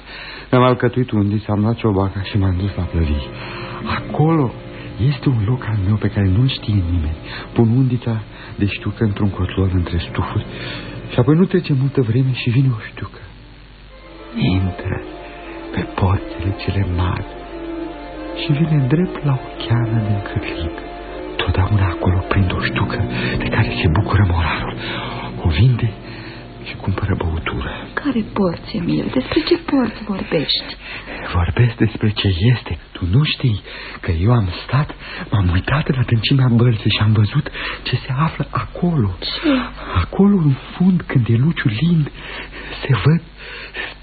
Mi-am alcătuit undița, am luat ciobaca și m-am dus la plăvii. Acolo este un loc al meu pe care nu știe nimeni. Pun undița de știucă într-un cotlon între stufuri și apoi nu trece multă vreme și vine o știucă. Intră pe porțile cele mari și vine drept la o cheană din cârlig. Totdeauna acolo prind o știucă de care se bucură morarul. O vinde și cumpără băutură. Care porți, Emil? Despre ce porți vorbești? Vorbesc despre ce este. Tu nu știi că eu am stat, m-am uitat în adâncimea bălței și am văzut ce se află acolo. Ce? Acolo, în fund, când e luciul lind, se văd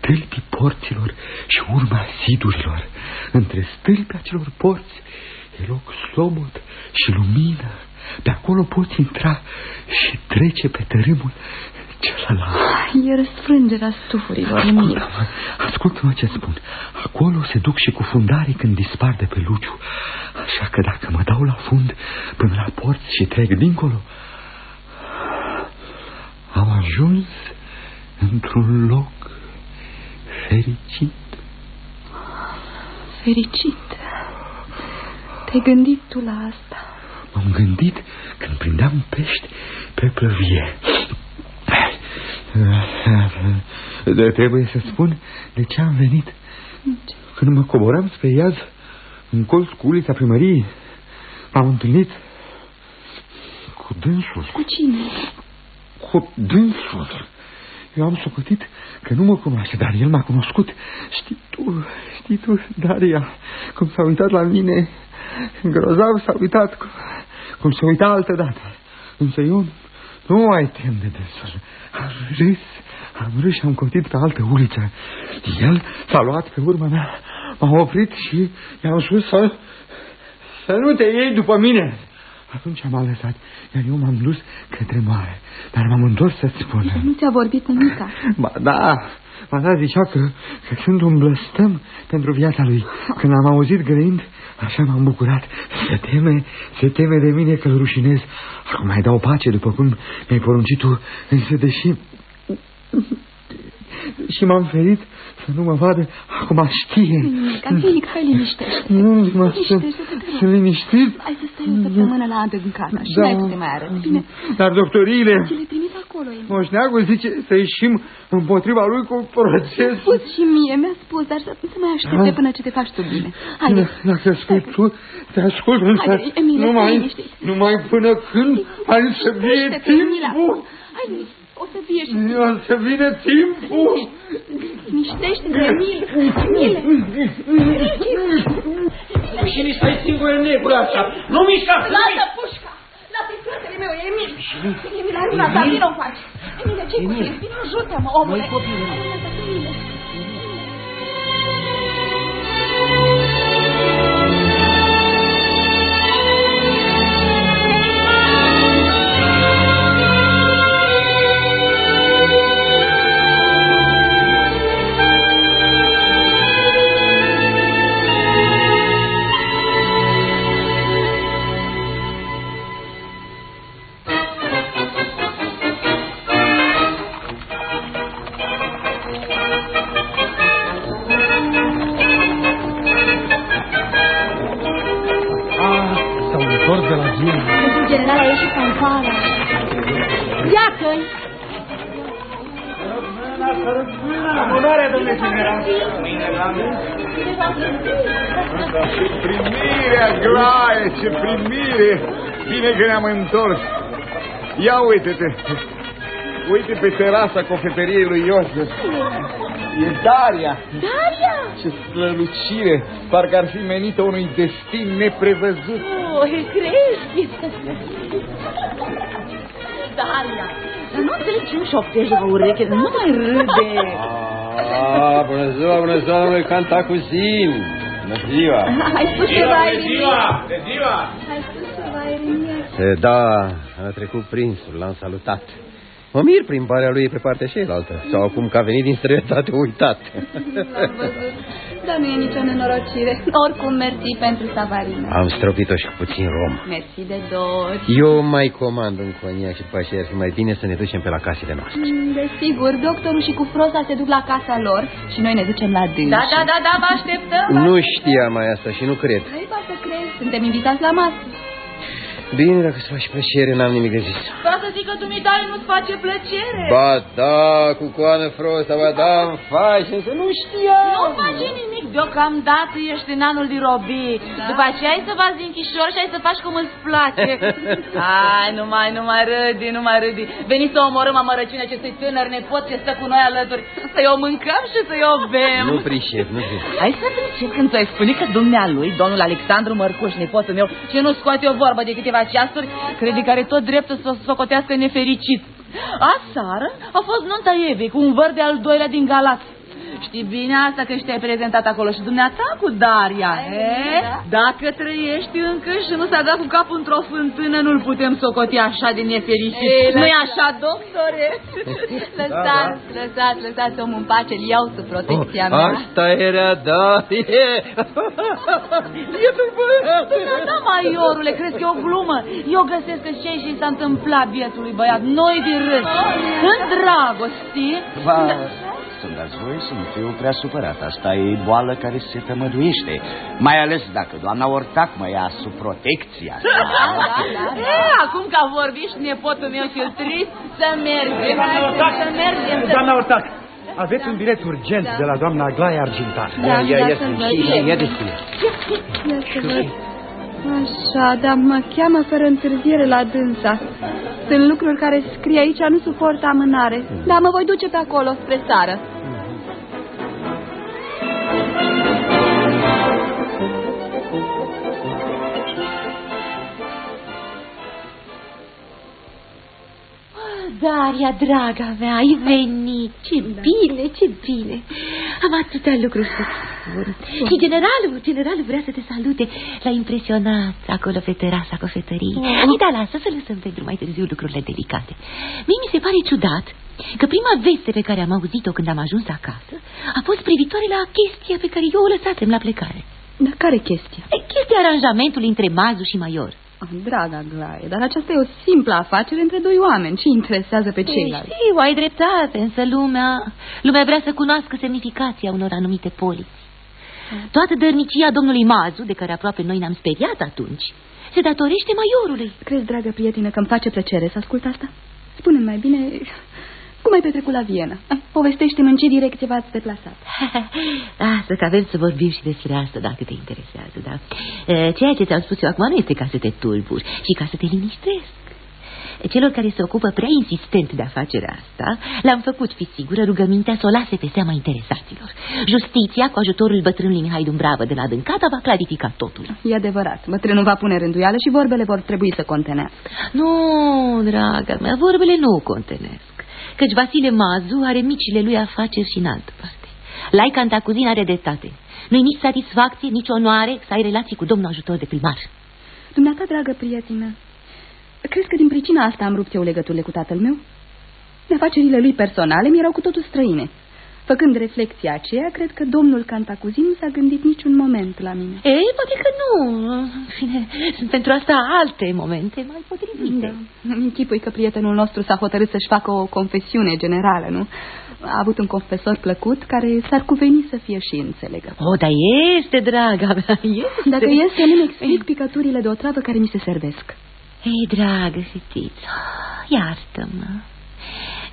stâlpii porților și urma zidurilor. Între stâlpii acelor porți e loc slobod și lumină. Pe acolo poți intra și trece pe tărâmul celălalt. E răsfrângerea stufurilor, Emil. Ascultă-mă ce spun. Acolo se duc și cu fundarii când dispar de pe luciu. Așa că dacă mă dau la fund până la porți și trec dincolo, am ajuns într-un loc fericit. Fericit? Te-ai gândit tu la asta? M-am gândit când prindeam pești pe plăvie. De, trebuie să spun de ce am venit. Când mă coboram spre iaz, în colț cu ulița primăriei, m-am întâlnit cu dânsul. Cu cine? Cu dânsul. Eu am socotit că nu mă cunoaște, dar el m-a cunoscut. Știi tu, știi tu, Daria, cum s-a uitat la mine, grozav s-a uitat, cum, cum se uita altă dată. Însă eu nu mai tem de dânsul. Am râs, am râs și am cotit pe altă uliță. El s-a luat pe urma mea, m-a oprit și i-am spus să, să nu te iei după mine. Atunci am lăsat, iar eu m-am dus către mare, dar m-am întors să-ți spun. Nu ți-a vorbit nimica. Ba da, ba da, zicea că, că sunt un blăstăm pentru viața lui. Când am auzit grăind, așa m-am bucurat. Se teme, se teme de mine că-l rușinez. Acum mai dau pace după cum mi-ai poruncit tu, însă deși... Și m-am ferit să nu mă vadă, acum știe. Nimic, nimic, hai liniștește. Nu, mă, sunt, sunt liniștit. Hai să stai o săptămână la adâncata și Da. n-ai să te mai arăt, bine? Dar doctoriile, Ți le trimit acolo, Emil. moșneagul zice să ieșim împotriva lui cu proces. Mi-a spus și mie, mi-a spus, dar să, să mai aștepte Ah. până ce te faci tu bine. Haide. Dacă spui tu, te ascult, însă Haide, Emile, numai, stai liniștit. numai până când ai să vie Liniște-te, Emila. timpul. Haide, o să fie și... O să vină timpul. Liniștește-te, Emil. Emile. Și ni stai singur în nebulă așa. Nu mișca! Lasă pușca! Lasă-i fratele meu, e Emil! Emil, Aruna, dar vino faci! Emile, ce-i cu tine? Vino, ajută-mă, omule! Noi copilul. Emile. Iacă-i! Bunare, domnule general. Ce primire, Aglaie, ce primire! Bine că ne-am întors. Ia uite-te. Uite pe terasa cofetăriei lui Iosef. E Daria. Daria! Ce strălucire! Parcă ar fi menită unui destin neprevăzut. Oh, crezi? Daria! Dar nu înțeleg ce nu șoptești la ureche, nu mai râde. Ah, bună ziua, bună ziua, domnule Cantacuzin. Bună ziua. Ai spus ceva, Bună Irina? ziua! Bună ziua! Ai spus ceva, Irina? E, da, a trecut prinsul, l-am salutat. Mă mir prin parea lui pe partea cealaltă. Sau acum că a venit din străinătate uitat. Dar nu e nicio nenorocire. Oricum, mersi pentru savarina. Am stropit-o și cu puțin rom. Mersi de dor. Eu mai comand un coniac și după aceea ar fi mai bine să ne ducem pe la casele noastre. Mm, Desigur, doctorul și cu Frosa se duc la casa lor și noi ne ducem la dânsi. Da, da, da, da, vă așteptăm. Nu știam mai asta și nu cred. Nu-i poate să crezi, suntem invitați la masă. Bine, dacă îți faci plăcere, n-am nimic de zis. Ca să zic că dumitale nu-ți face plăcere. Ba da, cu coană frosta, ba da, îmi faci, însă nu știam. Nu face nimic, deocamdată ești în anul de robii. Da? După aceea ai să bazi din chișor și ai să faci cum îți place. Hai, nu mai, nu mai râdi, nu mai râdi. Veni să omorâm amărăciunea acestui tânăr nepot ce stă cu noi alături. Să-i o mâncăm și să-i o bem. Nu pricep, nu pricep. Hai să pricep când ți-ai spune că dumnealui, domnul Alexandru Mărcuș, nepotul meu, ce nu scoate o vorbă de câteva ceasuri, crede că are tot dreptul să o socotească nefericit. Aseară a fost nunta Evei cu un văr de al doilea din Galați. Știi bine asta că și te-ai prezentat acolo și dumneata cu Daria, e? Dacă trăiești încă și nu s-a dat cu capul într-o fântână, nu-l putem socoti așa de nefericit. Nu-i așa, doctore? Lăsați, lăsați, lăsați omul în pace, îl iau sub protecția mea. Asta era, da, e. E Da, maiorule, crezi că e o glumă? Eu găsesc că ce și s-a întâmplat bietului băiat, noi din râs, în dragoste. Va, să-mi dați voie să nu fiu prea supărat. Asta e boală care se tămăduiește. Mai ales dacă doamna Ortac mă ia sub protecția. E, acum că a vorbit și nepotul meu și-l trist, să mergem. Să mergem. să- Doamna Ortac, aveți un bilet urgent de la doamna Aglaia Argintar. Da, Ia, ia, da, ia, să-l să văd. ia deschide. Ia să văd. Așa, dar mă cheamă fără întârziere la dânsa. Sunt lucruri care scrie aici, nu suportă amânare. Dar mă voi duce pe acolo, spre sară. Daria, draga mea, ai venit. Ce bine, ce bine. Am atâtea lucruri să spun. Și generalul, generalul vrea să te salute. L-a impresionat acolo pe terasa cofetăriei. Hai, da, lasă să lăsăm pentru mai târziu lucrurile delicate. Mie mi se pare ciudat că prima veste pe care am auzit-o când am ajuns acasă a fost privitoare la chestia pe care eu o lăsasem la plecare. Dar care chestia? E, chestia aranjamentului între Mazu și Maior. Ah, draga Glaie, dar aceasta e o simplă afacere între doi oameni. Ce interesează pe ceilalți? Știu, ai dreptate, însă lumea, lumea vrea să cunoască semnificația unor anumite poliți. Toată dărnicia domnului Mazu, de care aproape noi ne-am speriat atunci, se datorește maiorului. Crezi, dragă prietină, că îmi face plăcere să ascult asta? Spune-mi mai bine, cum ai petrecut la Viena? Ah, Povestește-mi în ce direcție v-ați deplasat. Lasă că avem să vorbim și despre asta, dacă te interesează, da? E, Ceea ce ți-am spus eu acum nu este ca să te tulburi, ci ca să te liniștesc. Celor care se ocupă prea insistent de afacerea asta, le-am făcut, fi sigură, rugămintea să o lase pe seama interesaților. Justiția, cu ajutorul bătrânului Mihai Dumbravă de la Dâncata, va clarifica totul. E adevărat, bătrânul va pune rânduială și vorbele vor trebui să contenească. Nu, draga mea, vorbele nu contenesc. Căci Vasile Mazu are micile lui afaceri și în altă parte. Laica Antacuzin are dreptate. Nu-i nici satisfacție, nici onoare să ai relații cu domnul ajutor de primar. Dumneata, dragă prietină, crezi că din pricina asta am rupt eu legăturile cu tatăl meu? Afacerile lui personale mi erau cu totul străine. Făcând reflexia aceea, cred că domnul Cantacuzin nu s-a gândit niciun moment la mine. Ei, poate că nu. În Fine, sunt pentru asta alte momente mai potrivite. Da. Îmi închipui că prietenul nostru s-a hotărât să-și facă o confesiune generală, nu? A avut un confesor plăcut care s-ar cuveni să fie și înțelegă. O, dar este, draga mea, este. Dacă este, nu-mi explic picăturile de otravă care mi se servesc. Ei, dragă fetiță, iartă-mă.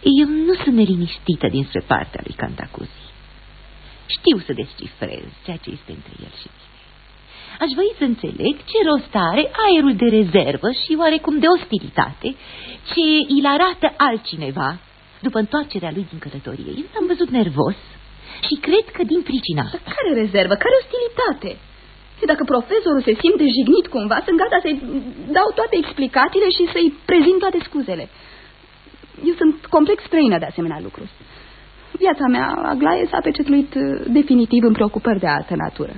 Eu nu sunt neliniștită dinspre partea lui Cantacuzi. Știu să descifrez ceea ce este între el și mine. Aș voi să înțeleg ce rost are aerul de rezervă și oarecum de ostilitate ce îl arată altcineva după întoarcerea lui din călătorie. Eu l-am văzut nervos și cred că din pricina asta. Care rezervă? Care ostilitate? Și dacă profesorul se simte jignit cumva, sunt gata să-i dau toate explicațiile și să-i prezint toate scuzele. Eu sunt complex străină de asemenea lucruri. Viața mea, Aglaie, s-a pecetluit uh, definitiv în preocupări de altă natură.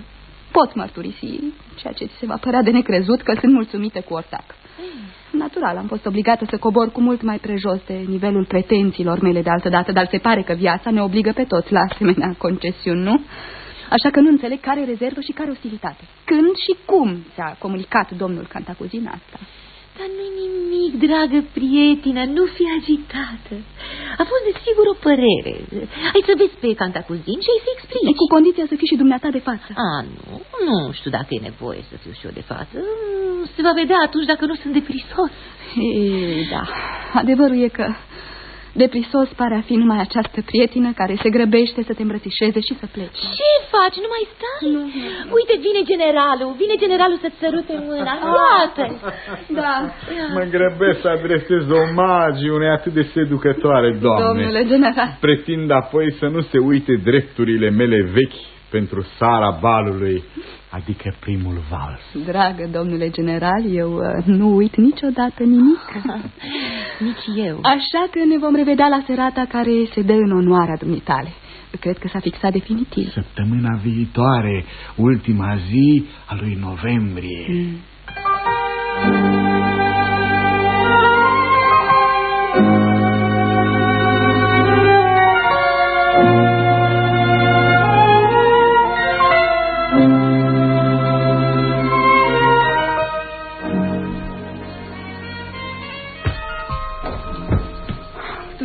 Pot mărturisi ceea ce ți se va părea de necrezut că sunt mulțumită cu ortac. Natural, am fost obligată să cobor cu mult mai prejos de nivelul pretențiilor mele de altă dată, dar se pare că viața ne obligă pe toți la asemenea concesiuni, nu? Așa că nu înțeleg care rezervă și care ostilitate. Când și cum ți-a comunicat domnul Cantacuzin asta? Dar nu nimic, dragă prietină, nu fi agitată. A fost desigur o părere. Ai să vezi pe Cantacuzin și ai să explici. Cu condiția să fii și dumneata de față. A, nu, nu știu dacă e nevoie să fiu și eu de față. Se va vedea atunci dacă nu sunt deprisos. Ei, da, adevărul e că Deprisos pare a fi numai această prietină care se grăbește să te îmbrățișeze și să plece. Ce faci? Nu mai stai? Nu. Uite, vine generalul. Vine generalul să-ți sărute mâna. Ah. Iată! Da. Mă grăbesc să adresez omagii unei atât de seducătoare, doamne. Domnule general. Pretind apoi să nu se uite drepturile mele vechi pentru sara balului adică primul vals. Dragă domnule general, eu uh, nu uit niciodată nimic. Nici eu. Așa că ne vom revedea la serata care se dă în onoarea dumitale. Cred că s-a fixat definitiv. Săptămâna viitoare, ultima zi a lui noiembrie. Mm.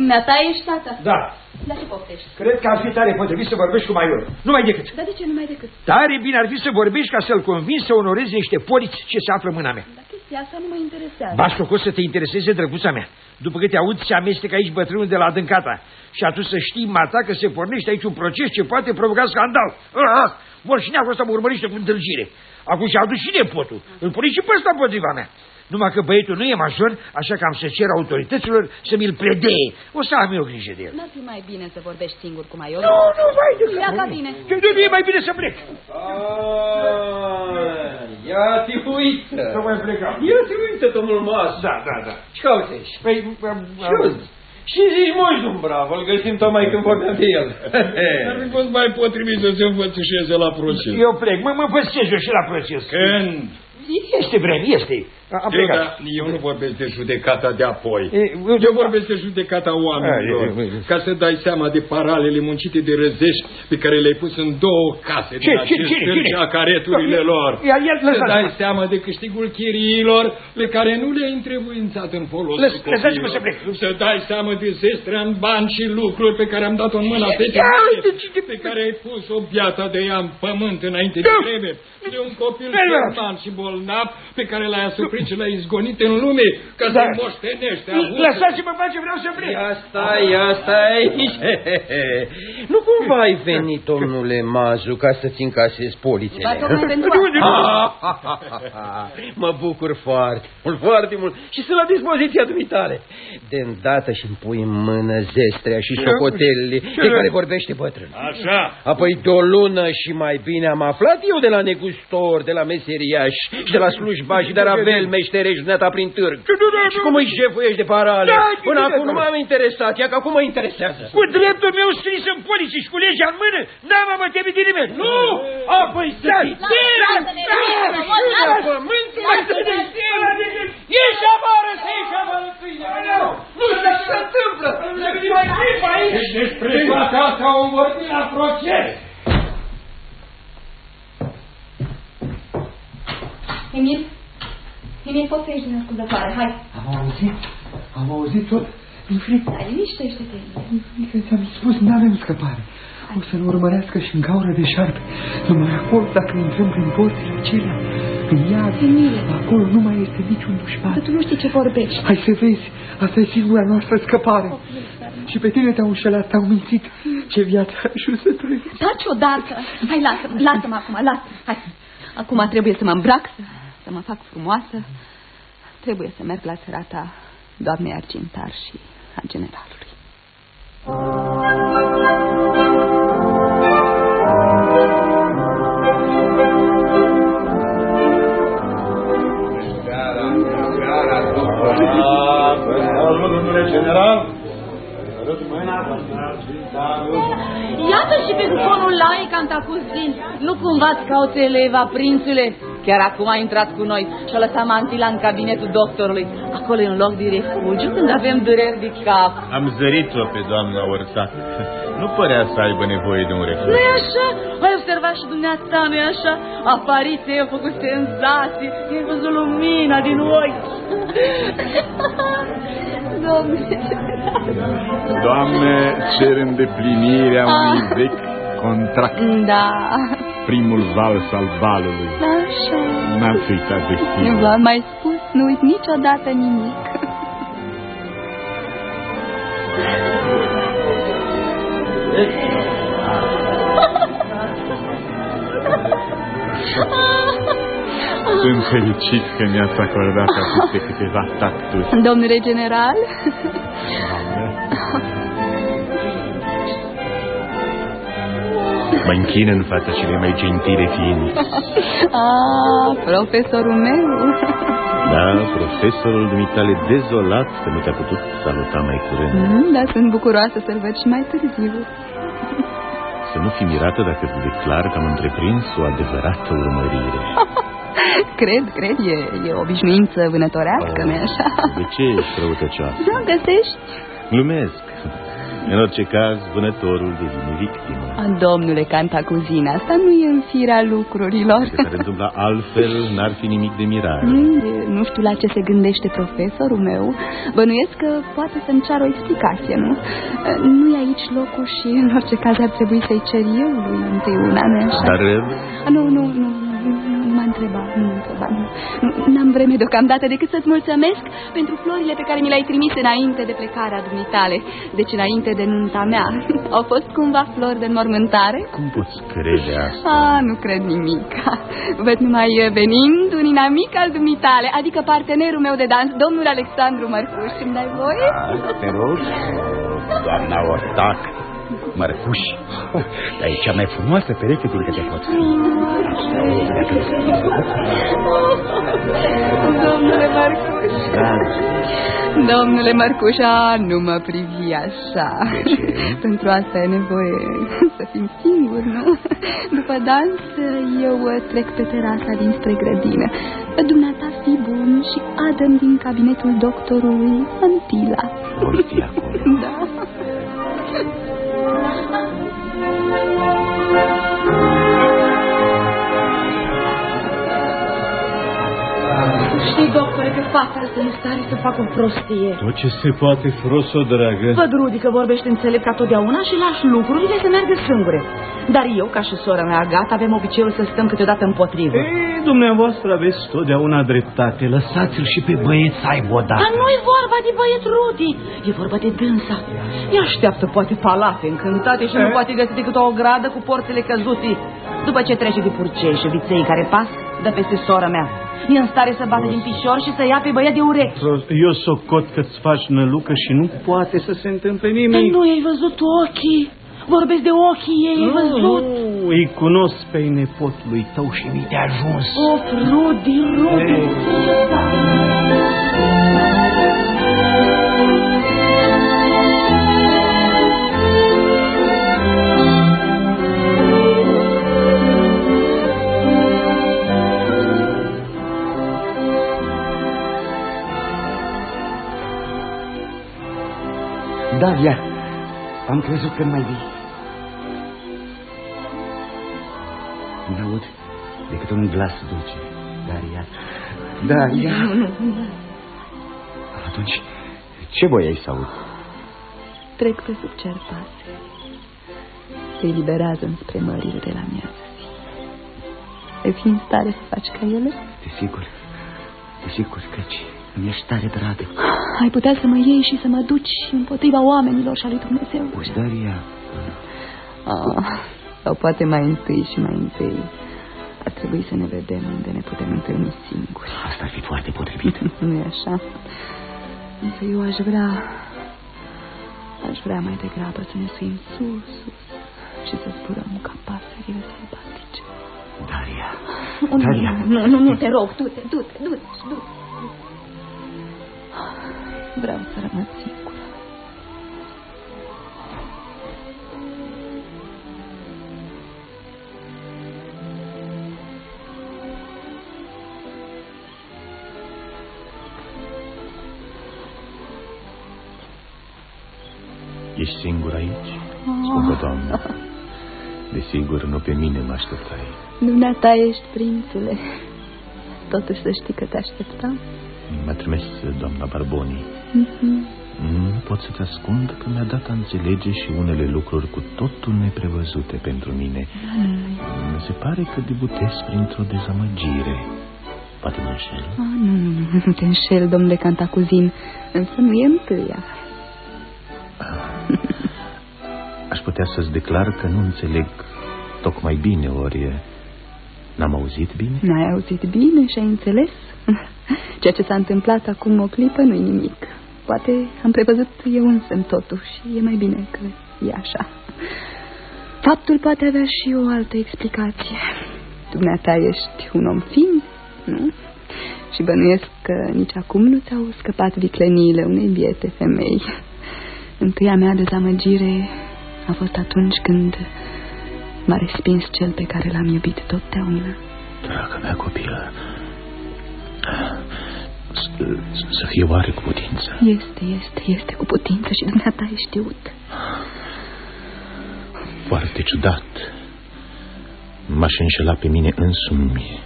Dumneata ești tata? Da. Dar ce poftești? Cred că ar fi tare potrivit să vorbești cu Maior. Nu mai decât. Dar de ce nu mai decât? Tare bine ar fi să vorbești ca să-l convingi să onorezi niște poliți ce se află în mâna mea. Dar chestia asta nu mă interesează. Bați făcut să te intereseze drăguța mea. După câte aud se amestecă aici bătrânul de la dâncata. Și atunci să știi, mata, că se pornește aici un proces ce poate provoca scandal. Ah, ah, Morșineacul ăsta mă urmărește cu întâlgire. Acum și-a adus și nepotul. Îl pune și pe ăsta împotriva mea. Numai că băietul nu e major, așa că am să cer autorităților să mi-l predee. O să am eu grijă de el. N-ar fi mai bine să vorbești singur cu Maior? Nu, nu, mai de Ia ca bine. Nu e mai bine să plec. Ia te uită. Să mai plecam. Ia te uită, domnul Mas. Da, da, da. Ce cauți aici? Păi, și zici, moșul bravo, îl găsim tocmai când vorbeam de el. Ar fi fost mai potrivit să se înfățișeze la proces. Eu plec, mă, mă păstrez eu și la proces. Când? Este vreme, este. Am eu, da, eu nu vorbesc de judecata de apoi. E, eu vorbesc de judecata oamenilor. A, e, e, ca să dai seama de paralele muncite de răzești pe care le-ai pus în două case ce, din acest ce, ce, a careturile lor. Ia, ia, să dai seama de câștigul chiriilor pe care nu le-ai întrebuințat în folosul copiilor. Să, să dai seama de zestrea în bani și lucruri pe care am dat-o în mâna fetei pe care ai pus o biata de ea în pământ înainte de vreme. De un copil german și bolnav pe care l-ai asuprit pe ce l-ai izgonit în lume ca da. să-i moștenește Lăsați-mă face, vreau să plec. Ia stai, ia stai. nu cumva ai venit, domnule Mazu, ca să-ți încasezi polițele? mă bucur foarte mult, foarte mult și sunt la dispoziția dumitale. De îndată și-mi pui în mână zestrea și socotelele de care vorbește bătrân. Așa. Apoi de o lună și mai bine am aflat eu de la negustor, de la meseriaș și de la slujbași, dar avel meșterești dumneata prin târg. Și cum îi jefuiești de parale? Da, Până acum nu m-am interesat, ia că acum mă interesează. Cu dreptul meu scris în poliție și cu legea în mână, n-am mă temit de nimeni. Nu! Apoi să Ieși afară, să ieși afară, Nu știu ce se întâmplă! Deci despre toate astea au vorbit la proces. Emil? Bine, poți să ieși din ascultătoare, hai. Am auzit, am auzit tot. Mi fric. Da, liniștește-te. Că ți-am spus, n-avem scăpare. O să ne urmărească și în gaură de șarpe. Numai acolo, dacă intrăm prin porțile acelea, în iad, Emile. acolo nu mai este niciun dușman. Dar tu nu știi ce vorbești. Hai să vezi, asta e singura noastră scăpare. Oh, și pe tine te-au înșelat, te-au mințit. Ce viață și să trăiești. Taci odată. Hai, lasă-mă, lasă-mă acum, lasă Hai. Acum trebuie să mă îmbrac, să mă fac frumoasă, trebuie să merg la serata doamnei argintar și a generalului. General, Iată și pe cuponul lai Cantacuzin. Nu cumva-ți cauți eleva, prințule? Chiar acum a intrat cu noi și a lăsat mantila în cabinetul doctorului. Acolo e un loc de refugiu când avem dureri de cap. Am zărit-o pe doamna Ortac. Nu părea să aibă nevoie de un refugiu. Nu-i așa? Ai observat și dumneata, nu-i așa? Apariția i-a făcut senzații, i-ai văzut lumina din ochi. Doamne, Doamne, cer îndeplinirea unui vechi contract. Da, Primul vals al valului. așa. N-am uitat de Nu tine. v-am mai spus, nu uit niciodată nimic. Sunt fericit că mi-ați acordat aceste câteva tacturi. Domnule general, Mă închin în fața cele mai gentile ființe. ah, profesorul meu. Da, profesorul dumitale dezolat că nu te-a putut saluta mai curând. Mm, dar sunt bucuroasă să-l văd și mai târziu. Să nu fi mirată dacă îți declar că am întreprins o adevărată urmărire. Cred, cred, e, e o obișnuință vânătorească, nu așa? De ce ești răutăcioasă? Da, găsești? Glumesc. În orice caz, vânătorul devine victimă. A, domnule Cantacuzina, asta nu e în firea lucrurilor. Dacă s-ar întâmpla altfel, n-ar fi nimic de mirare. Mm, e- Nu știu la ce se gândește profesorul meu. Bănuiesc că poate să-mi ceară o explicație, nu? Nu e aici locul și în orice caz ar trebui să-i cer eu lui întâi una, nu așa? Dar A, Nu, nu, nu, nu, nu m-a întrebat, nu m-a întrebat. nu. Nu- N-am vreme deocamdată decât să-ți mulțumesc pentru florile pe care mi le-ai trimis înainte de plecarea dumitale. Deci înainte de nunta mea. Au fost cumva flori de înmormântare? cum poți crede asta? Ah, nu cred nimic. Văd numai venind un inamic al dumitale, adică partenerul meu de dans, domnul Alexandru Mărcuș. Îmi dai voie? Te rog, doamna Ortac, mărfuș, dar e cea mai frumoasă pereche din câte pot fi. Asta e, Domnule Mărcuș. Da. Domnule Mărcușa, nu mă privi așa. Pentru asta e nevoie să fim singuri, nu? După dans, eu trec pe terasa dinspre grădină. Dumneata fi bun și adăm din cabinetul doctorului Antila. Voi fi acolo. Da. Thank you. Știi, doctore, că fata asta e în stare să facă o prostie. Tot ce se poate, froso, dragă. Văd, Rudi, că vorbește înțelept ca totdeauna și lași lucrurile să meargă singure. Dar eu, ca și sora mea, gata, avem obiceiul să stăm câteodată împotrivă. Ei, dumneavoastră aveți totdeauna dreptate. Lăsați-l și pe băieț să aibă o dată. Dar nu e vorba de băieț Rudi, e vorba de dânsa. Ea așteaptă poate palate încântate și nu poate găsi decât o ogradă cu porțile căzute. După ce trece de purcei și viței care pas, dă peste sora mea. E în stare să bată din pișor și să ia pe băiat de urechi. Eu socot că-ți faci nălucă și nu poate să se întâmple Dar nimic. nu ai văzut ochii? Vorbesc de ochii ei, ai văzut? Nu, îi cunosc pe nepotului tău și mi te ajuns. Of, Rudi, Rudi. Ei. Daria, am crezut că nu mai vii. Nu aud decât un glas dulce. Daria, Daria. Nu, nu, nu. Atunci, ce voiai să aud? Trec pe sub cer pase. Se eliberează înspre mările de la miază. Ai fi în stare să faci ca ele? Desigur, desigur, căci îmi ești tare dragă. Ai putea să mă iei și să mă duci împotriva oamenilor și a lui Dumnezeu. Uși, Daria, Ah, sau poate mai întâi și mai întâi ar trebui să ne vedem unde ne putem întâlni singuri. asta ar fi foarte potrivit. nu e așa? Însă eu aș vrea, aș vrea mai degrabă să ne suim sus, sus și să zburăm ca pasările sălbatice. Daria, Nu, Daria. nu, nu, nu, te rog, du-te, du-te, du-te, du-te. Vreau să rămân singură. Ești singur aici, scumpă doamnă? Desigur, nu pe mine mă așteptai. Dumneata ești prințule. Totuși să știi că te așteptam. M-a trimis doamna Barboni. Mm -hmm. Nu pot să te ascund că mi-a dat a înțelege și unele lucruri cu totul neprevăzute pentru mine. Mm. Mi se pare că debutez printr-o dezamăgire. Poate mă înșel? Ah, nu, nu, nu, nu te înșel, domnule Cantacuzin, însă nu e întâia. Aș putea să-ți declar că nu înțeleg tocmai bine, ori n-am auzit bine? N-ai auzit bine și ai înțeles? Ceea ce s-a întâmplat acum o clipă nu-i nimic. Poate am prevăzut eu însă totuși. E mai bine că e așa. Faptul poate avea și o altă explicație. Dumneata ești un om fin, nu? Și bănuiesc că nici acum nu ți-au scăpat vicleniile unei biete femei. Întâia mea dezamăgire a fost atunci când m-a respins cel pe care l-am iubit totdeauna. Dragă mea copilă, să fie oare cu putință? Este, este, este cu putință și dumneata ai știut. Foarte ciudat. M-aș înșela pe mine însumi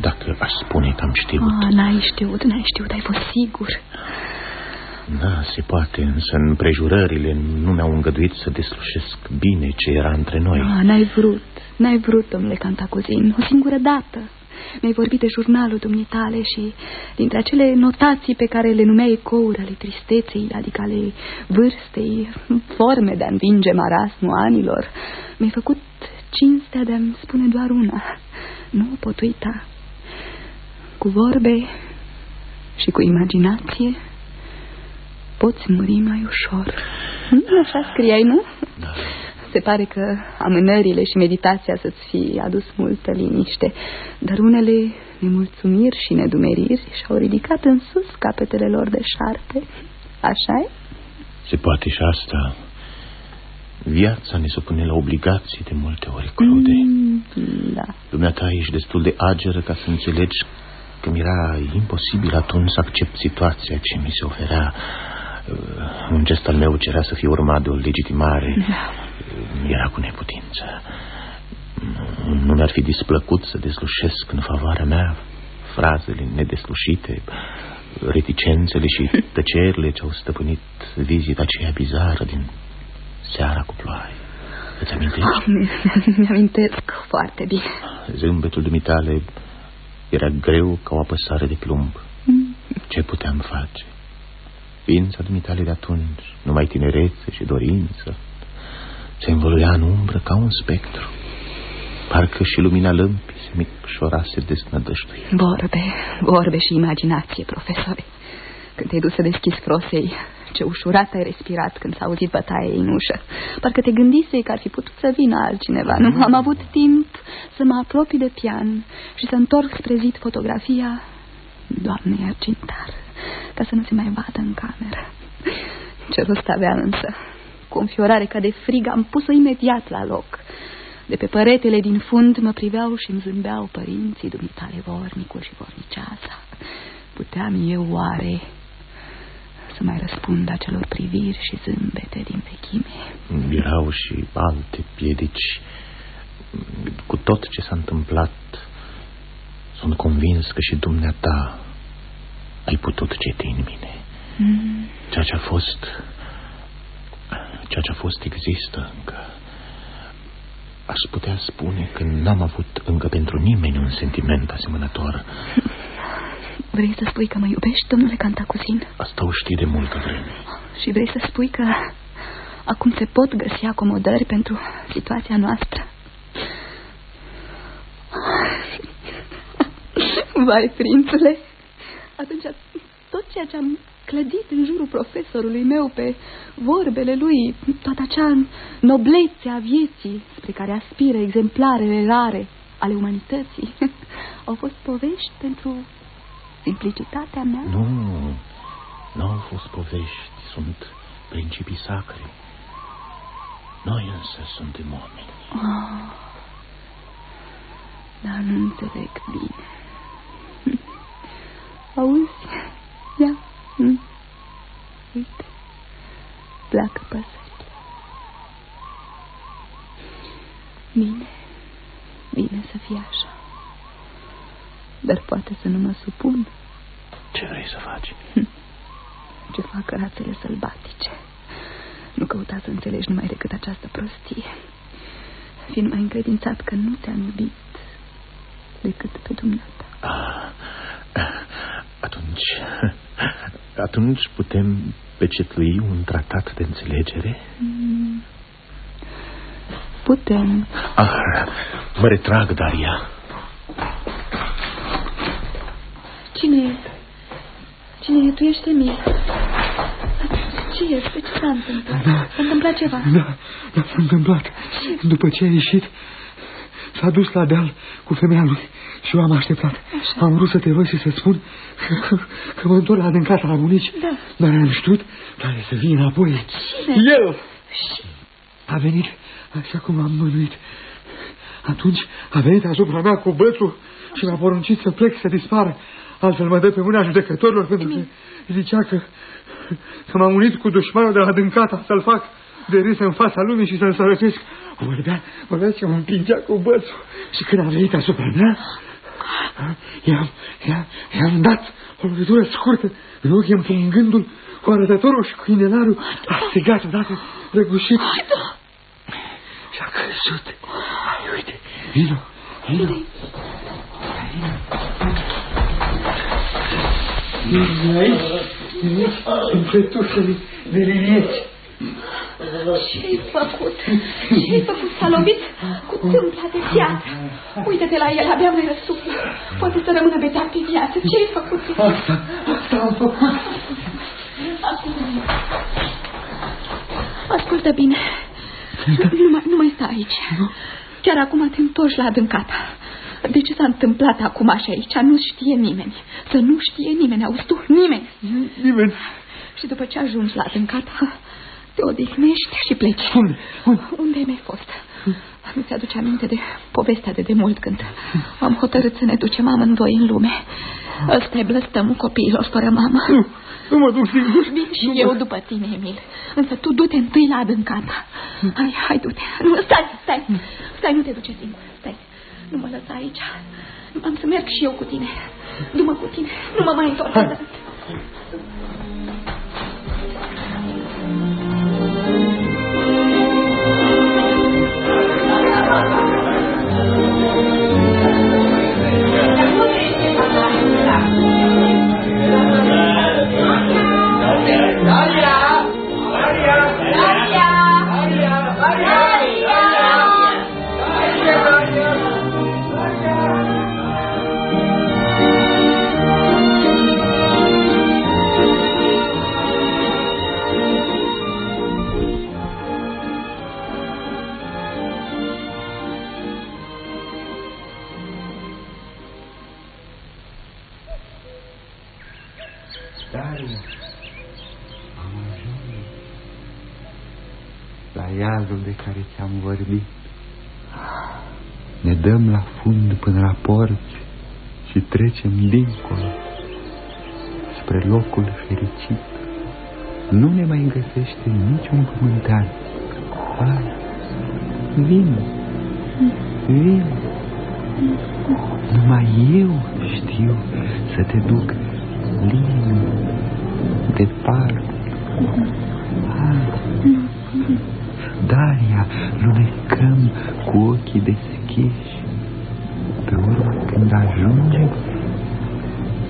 dacă aș spune că am știut. Ah, n-ai știut, n-ai știut, ai fost sigur. Da, se poate, însă în prejurările nu mi-au îngăduit să deslușesc bine ce era între noi. Ah, n-ai vrut, n-ai vrut, domnule Cantacuzin, o singură dată. Mi-ai vorbit de jurnalul dumnitale și dintre acele notații pe care le numeai ecouri ale tristeței, adică ale vârstei, forme de a învinge marasmul anilor, mi-ai făcut cinstea de a-mi spune doar una. Nu o pot uita. Cu vorbe și cu imaginație poți muri mai ușor. Așa scriai, nu? Da. Se pare că amânările și meditația să-ți fi adus multă liniște, dar unele nemulțumiri și nedumeriri și-au ridicat în sus capetele lor de șarpe. așa -i? Se poate și asta. Viața ne supune la obligații de multe ori, Claude. Mm, da. Dumneata ești destul de ageră ca să înțelegi că mi era imposibil atunci să accept situația ce mi se oferea. Un gest al meu cerea să fie urmat de o legitimare. Da. Era cu neputință. Nu mi-ar fi displăcut să deslușesc în favoarea mea frazele nedeslușite, reticențele și tăcerile ce au stăpânit vizita aceea bizară din seara cu ploaie. Îți amintești? Oh, Mi-amintesc foarte bine. Zâmbetul dumitale era greu ca o apăsare de plumb. Mm. Ce puteam face? Ființa dumitale de atunci, numai tinerețe și dorință, se învăluia în umbră ca un spectru. Parcă și lumina lămpii se micșorase desnădăștuie. Vorbe, vorbe și imaginație, profesore. Când te-ai dus să deschizi frosei, ce ușurat ai respirat când s-a auzit bătaie în ușă. Parcă te gândise că ar fi putut să vină altcineva. Nu am avut timp să mă apropii de pian și să întorc spre zid fotografia doamnei argintar, ca să nu se mai vadă în cameră. Ce rost avea însă. Cu o înfiorare ca de frig am pus-o imediat la loc. De pe păretele din fund mă priveau și îmi zâmbeau părinții dumitale vornicul și vorniceasa. Puteam eu oare să mai răspund acelor priviri și zâmbete din vechime? Erau și alte piedici. Cu tot ce s-a întâmplat, sunt convins că și dumneata ai putut citi în mine. Mm. Ceea ce a fost ceea ce a fost există încă. Aș putea spune că n-am avut încă pentru nimeni un sentiment asemănător. Vrei să spui că mă iubești, domnule Cantacuzin? Asta o știi de multă vreme. Și vrei să spui că acum se pot găsi acomodări pentru situația noastră? Vai, prințule, atunci tot ceea ce am clădit în jurul profesorului meu pe vorbele lui, toată acea noblețe a vieții spre care aspiră exemplarele rare ale umanității, au fost povești pentru simplicitatea mea? Nu, nu au fost povești, sunt principii sacre. Noi însă suntem oameni. Oh, dar nu înțeleg bine. Auzi? Ia, Hm? Uite, placă păsările. Bine, bine să fie așa. Dar poate să nu mă supun. Ce vrei să faci? Hm. Ce fac rațele sălbatice. Nu căuta să înțelegi numai decât această prostie. Fiind mai încredințat că nu te-am iubit decât pe dumneata. Ah atunci, atunci putem pecetlui un tratat de înțelegere? Mm. Putem. Ah, mă retrag, Daria. Cine e? Cine e? Tu ești Emil. Ce este? Ce s-a întâmplat? Da. S-a întâmplat ceva? Da, da s-a întâmplat. După ce a ieșit, s-a dus la deal cu femeia lui și eu am așteptat. Așa. Am vrut să te văd și să spun că, că mă întorc la adâncata la bunici, da. dar am știut care să vin înapoi. Cine? El! Și... A venit așa cum am mânuit. Atunci a venit asupra mea cu bățul și mi-a poruncit să plec, să dispară. Altfel mă dă pe mâna judecătorilor pentru că zicea că, că m-am unit cu dușmanul de la dâncata să-l fac de râs în fața lumii și să-l sărăcesc. Vorbea, vorbea și mă împingea cu bățul. Și când a venit asupra mea, i-am, i-am, i-am dat o lovitură scurtă în ochi împungându-l cu arătătorul și cu inelarul. A strigat odată răgușit. Și a căzut. Hai, uite, vino, vino. Vino aici, aici, în pretușele de lilieți. Ce-ai făcut? Ce-ai făcut? S-a lovit cu tâmpla de viață. Uite-te la el, abia mai răsuflă. Poate să rămână beat pe viață. Ce-ai făcut? Asta, asta am făcut. Ascultă bine. Ascultă bine. Nu mai, nu mai sta aici. Chiar acum te întorci la adâncata. De ce s-a întâmplat acum așa aici? Nu știe nimeni. Să nu știe nimeni, auzi tu? Nimeni. Nimeni. Și după ce ajungi la adâncata, te odihnești și pleci. Unde? Unde, Unde mi-ai fost? Nu ți-aduce aminte de povestea de demult când am hotărât să ne ducem amândoi în lume. Ăsta e blăstămul copiilor fără mamă. Nu, nu mă duc singur. Vin și nu eu mă... după tine, Emil. Însă tu du-te întâi la adâncata. Hai, hai, du-te. Nu, stai, stai. Stai, nu te duce singur. Stai. Nu mă lăsa aici. Am să merg și eu cu tine. Du-mă cu tine. Nu mă mai întorc. Daria, am ajuns la iadul de care ți-am vorbit. Ne dăm la fund până la porți și trecem dincolo spre locul fericit. Nu ne mai găsește niciun pământan. Hai, vin, vin. Numai eu știu să te duc lin, departe. Hai, Daria, lunecăm cu ochii deschiși. Pe urmă, când ajungem,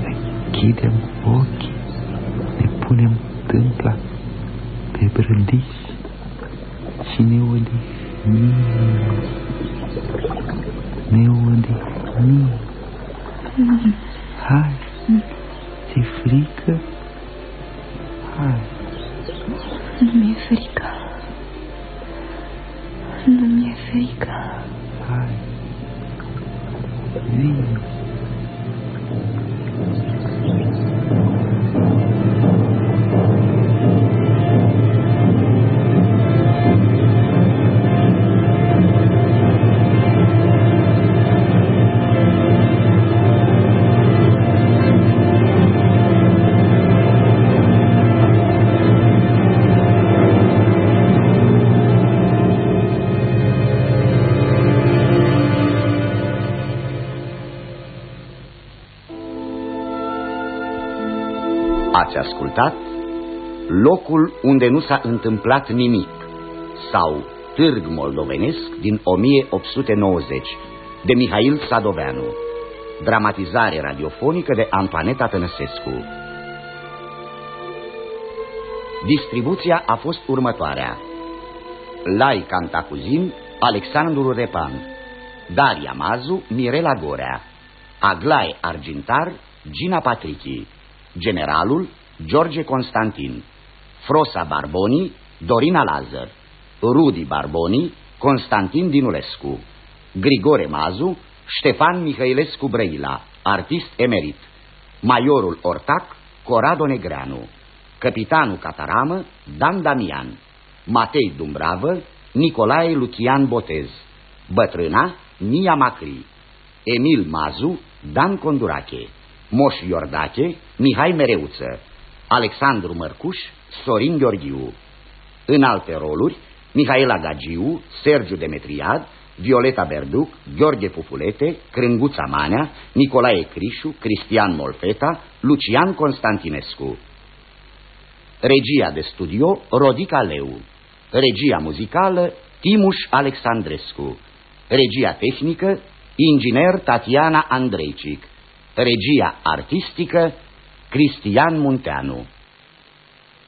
ne închidem ochii, ne punem tâmpla pe brădiș și ne odihnim. Ne odihnim. Hai, ți-e frică? Hai. Nu mi-e frică. Nu mi-e frică. Hai. Vino. Locul unde nu s-a întâmplat nimic sau Târg moldovenesc din 1890 de Mihail Sadoveanu. Dramatizare radiofonică de Antoaneta Tănăsescu. Distribuția a fost următoarea. Lai Cantacuzin, Alexandru Repan Daria Mazu, Mirela Gorea Aglae Argintar, Gina Patrichi Generalul, George Constantin Frosa Barboni, Dorina Lazar Rudi Barboni, Constantin Dinulescu Grigore Mazu, Ștefan Mihailescu Brăila, artist emerit Majorul Ortac, Corado Negreanu Capitanul Cataramă, Dan Damian Matei Dumbravă, Nicolae Lucian Botez Bătrâna, Mia Macri Emil Mazu, Dan Condurache Moș Iordache, Mihai Mereuță Alexandru Mărcuș, Sorin Gheorghiu În alte roluri, Mihaela Gagiu, Sergiu Demetriad, Violeta Berduc, Gheorghe Pufulete, Crânguța Manea, Nicolae Crișu, Cristian Molfeta, Lucian Constantinescu. Regia de studio, Rodica Leu. Regia muzicală, Timuș Alexandrescu. Regia tehnică, inginer Tatiana Andreicic. Regia artistică, Cristian Munteanu.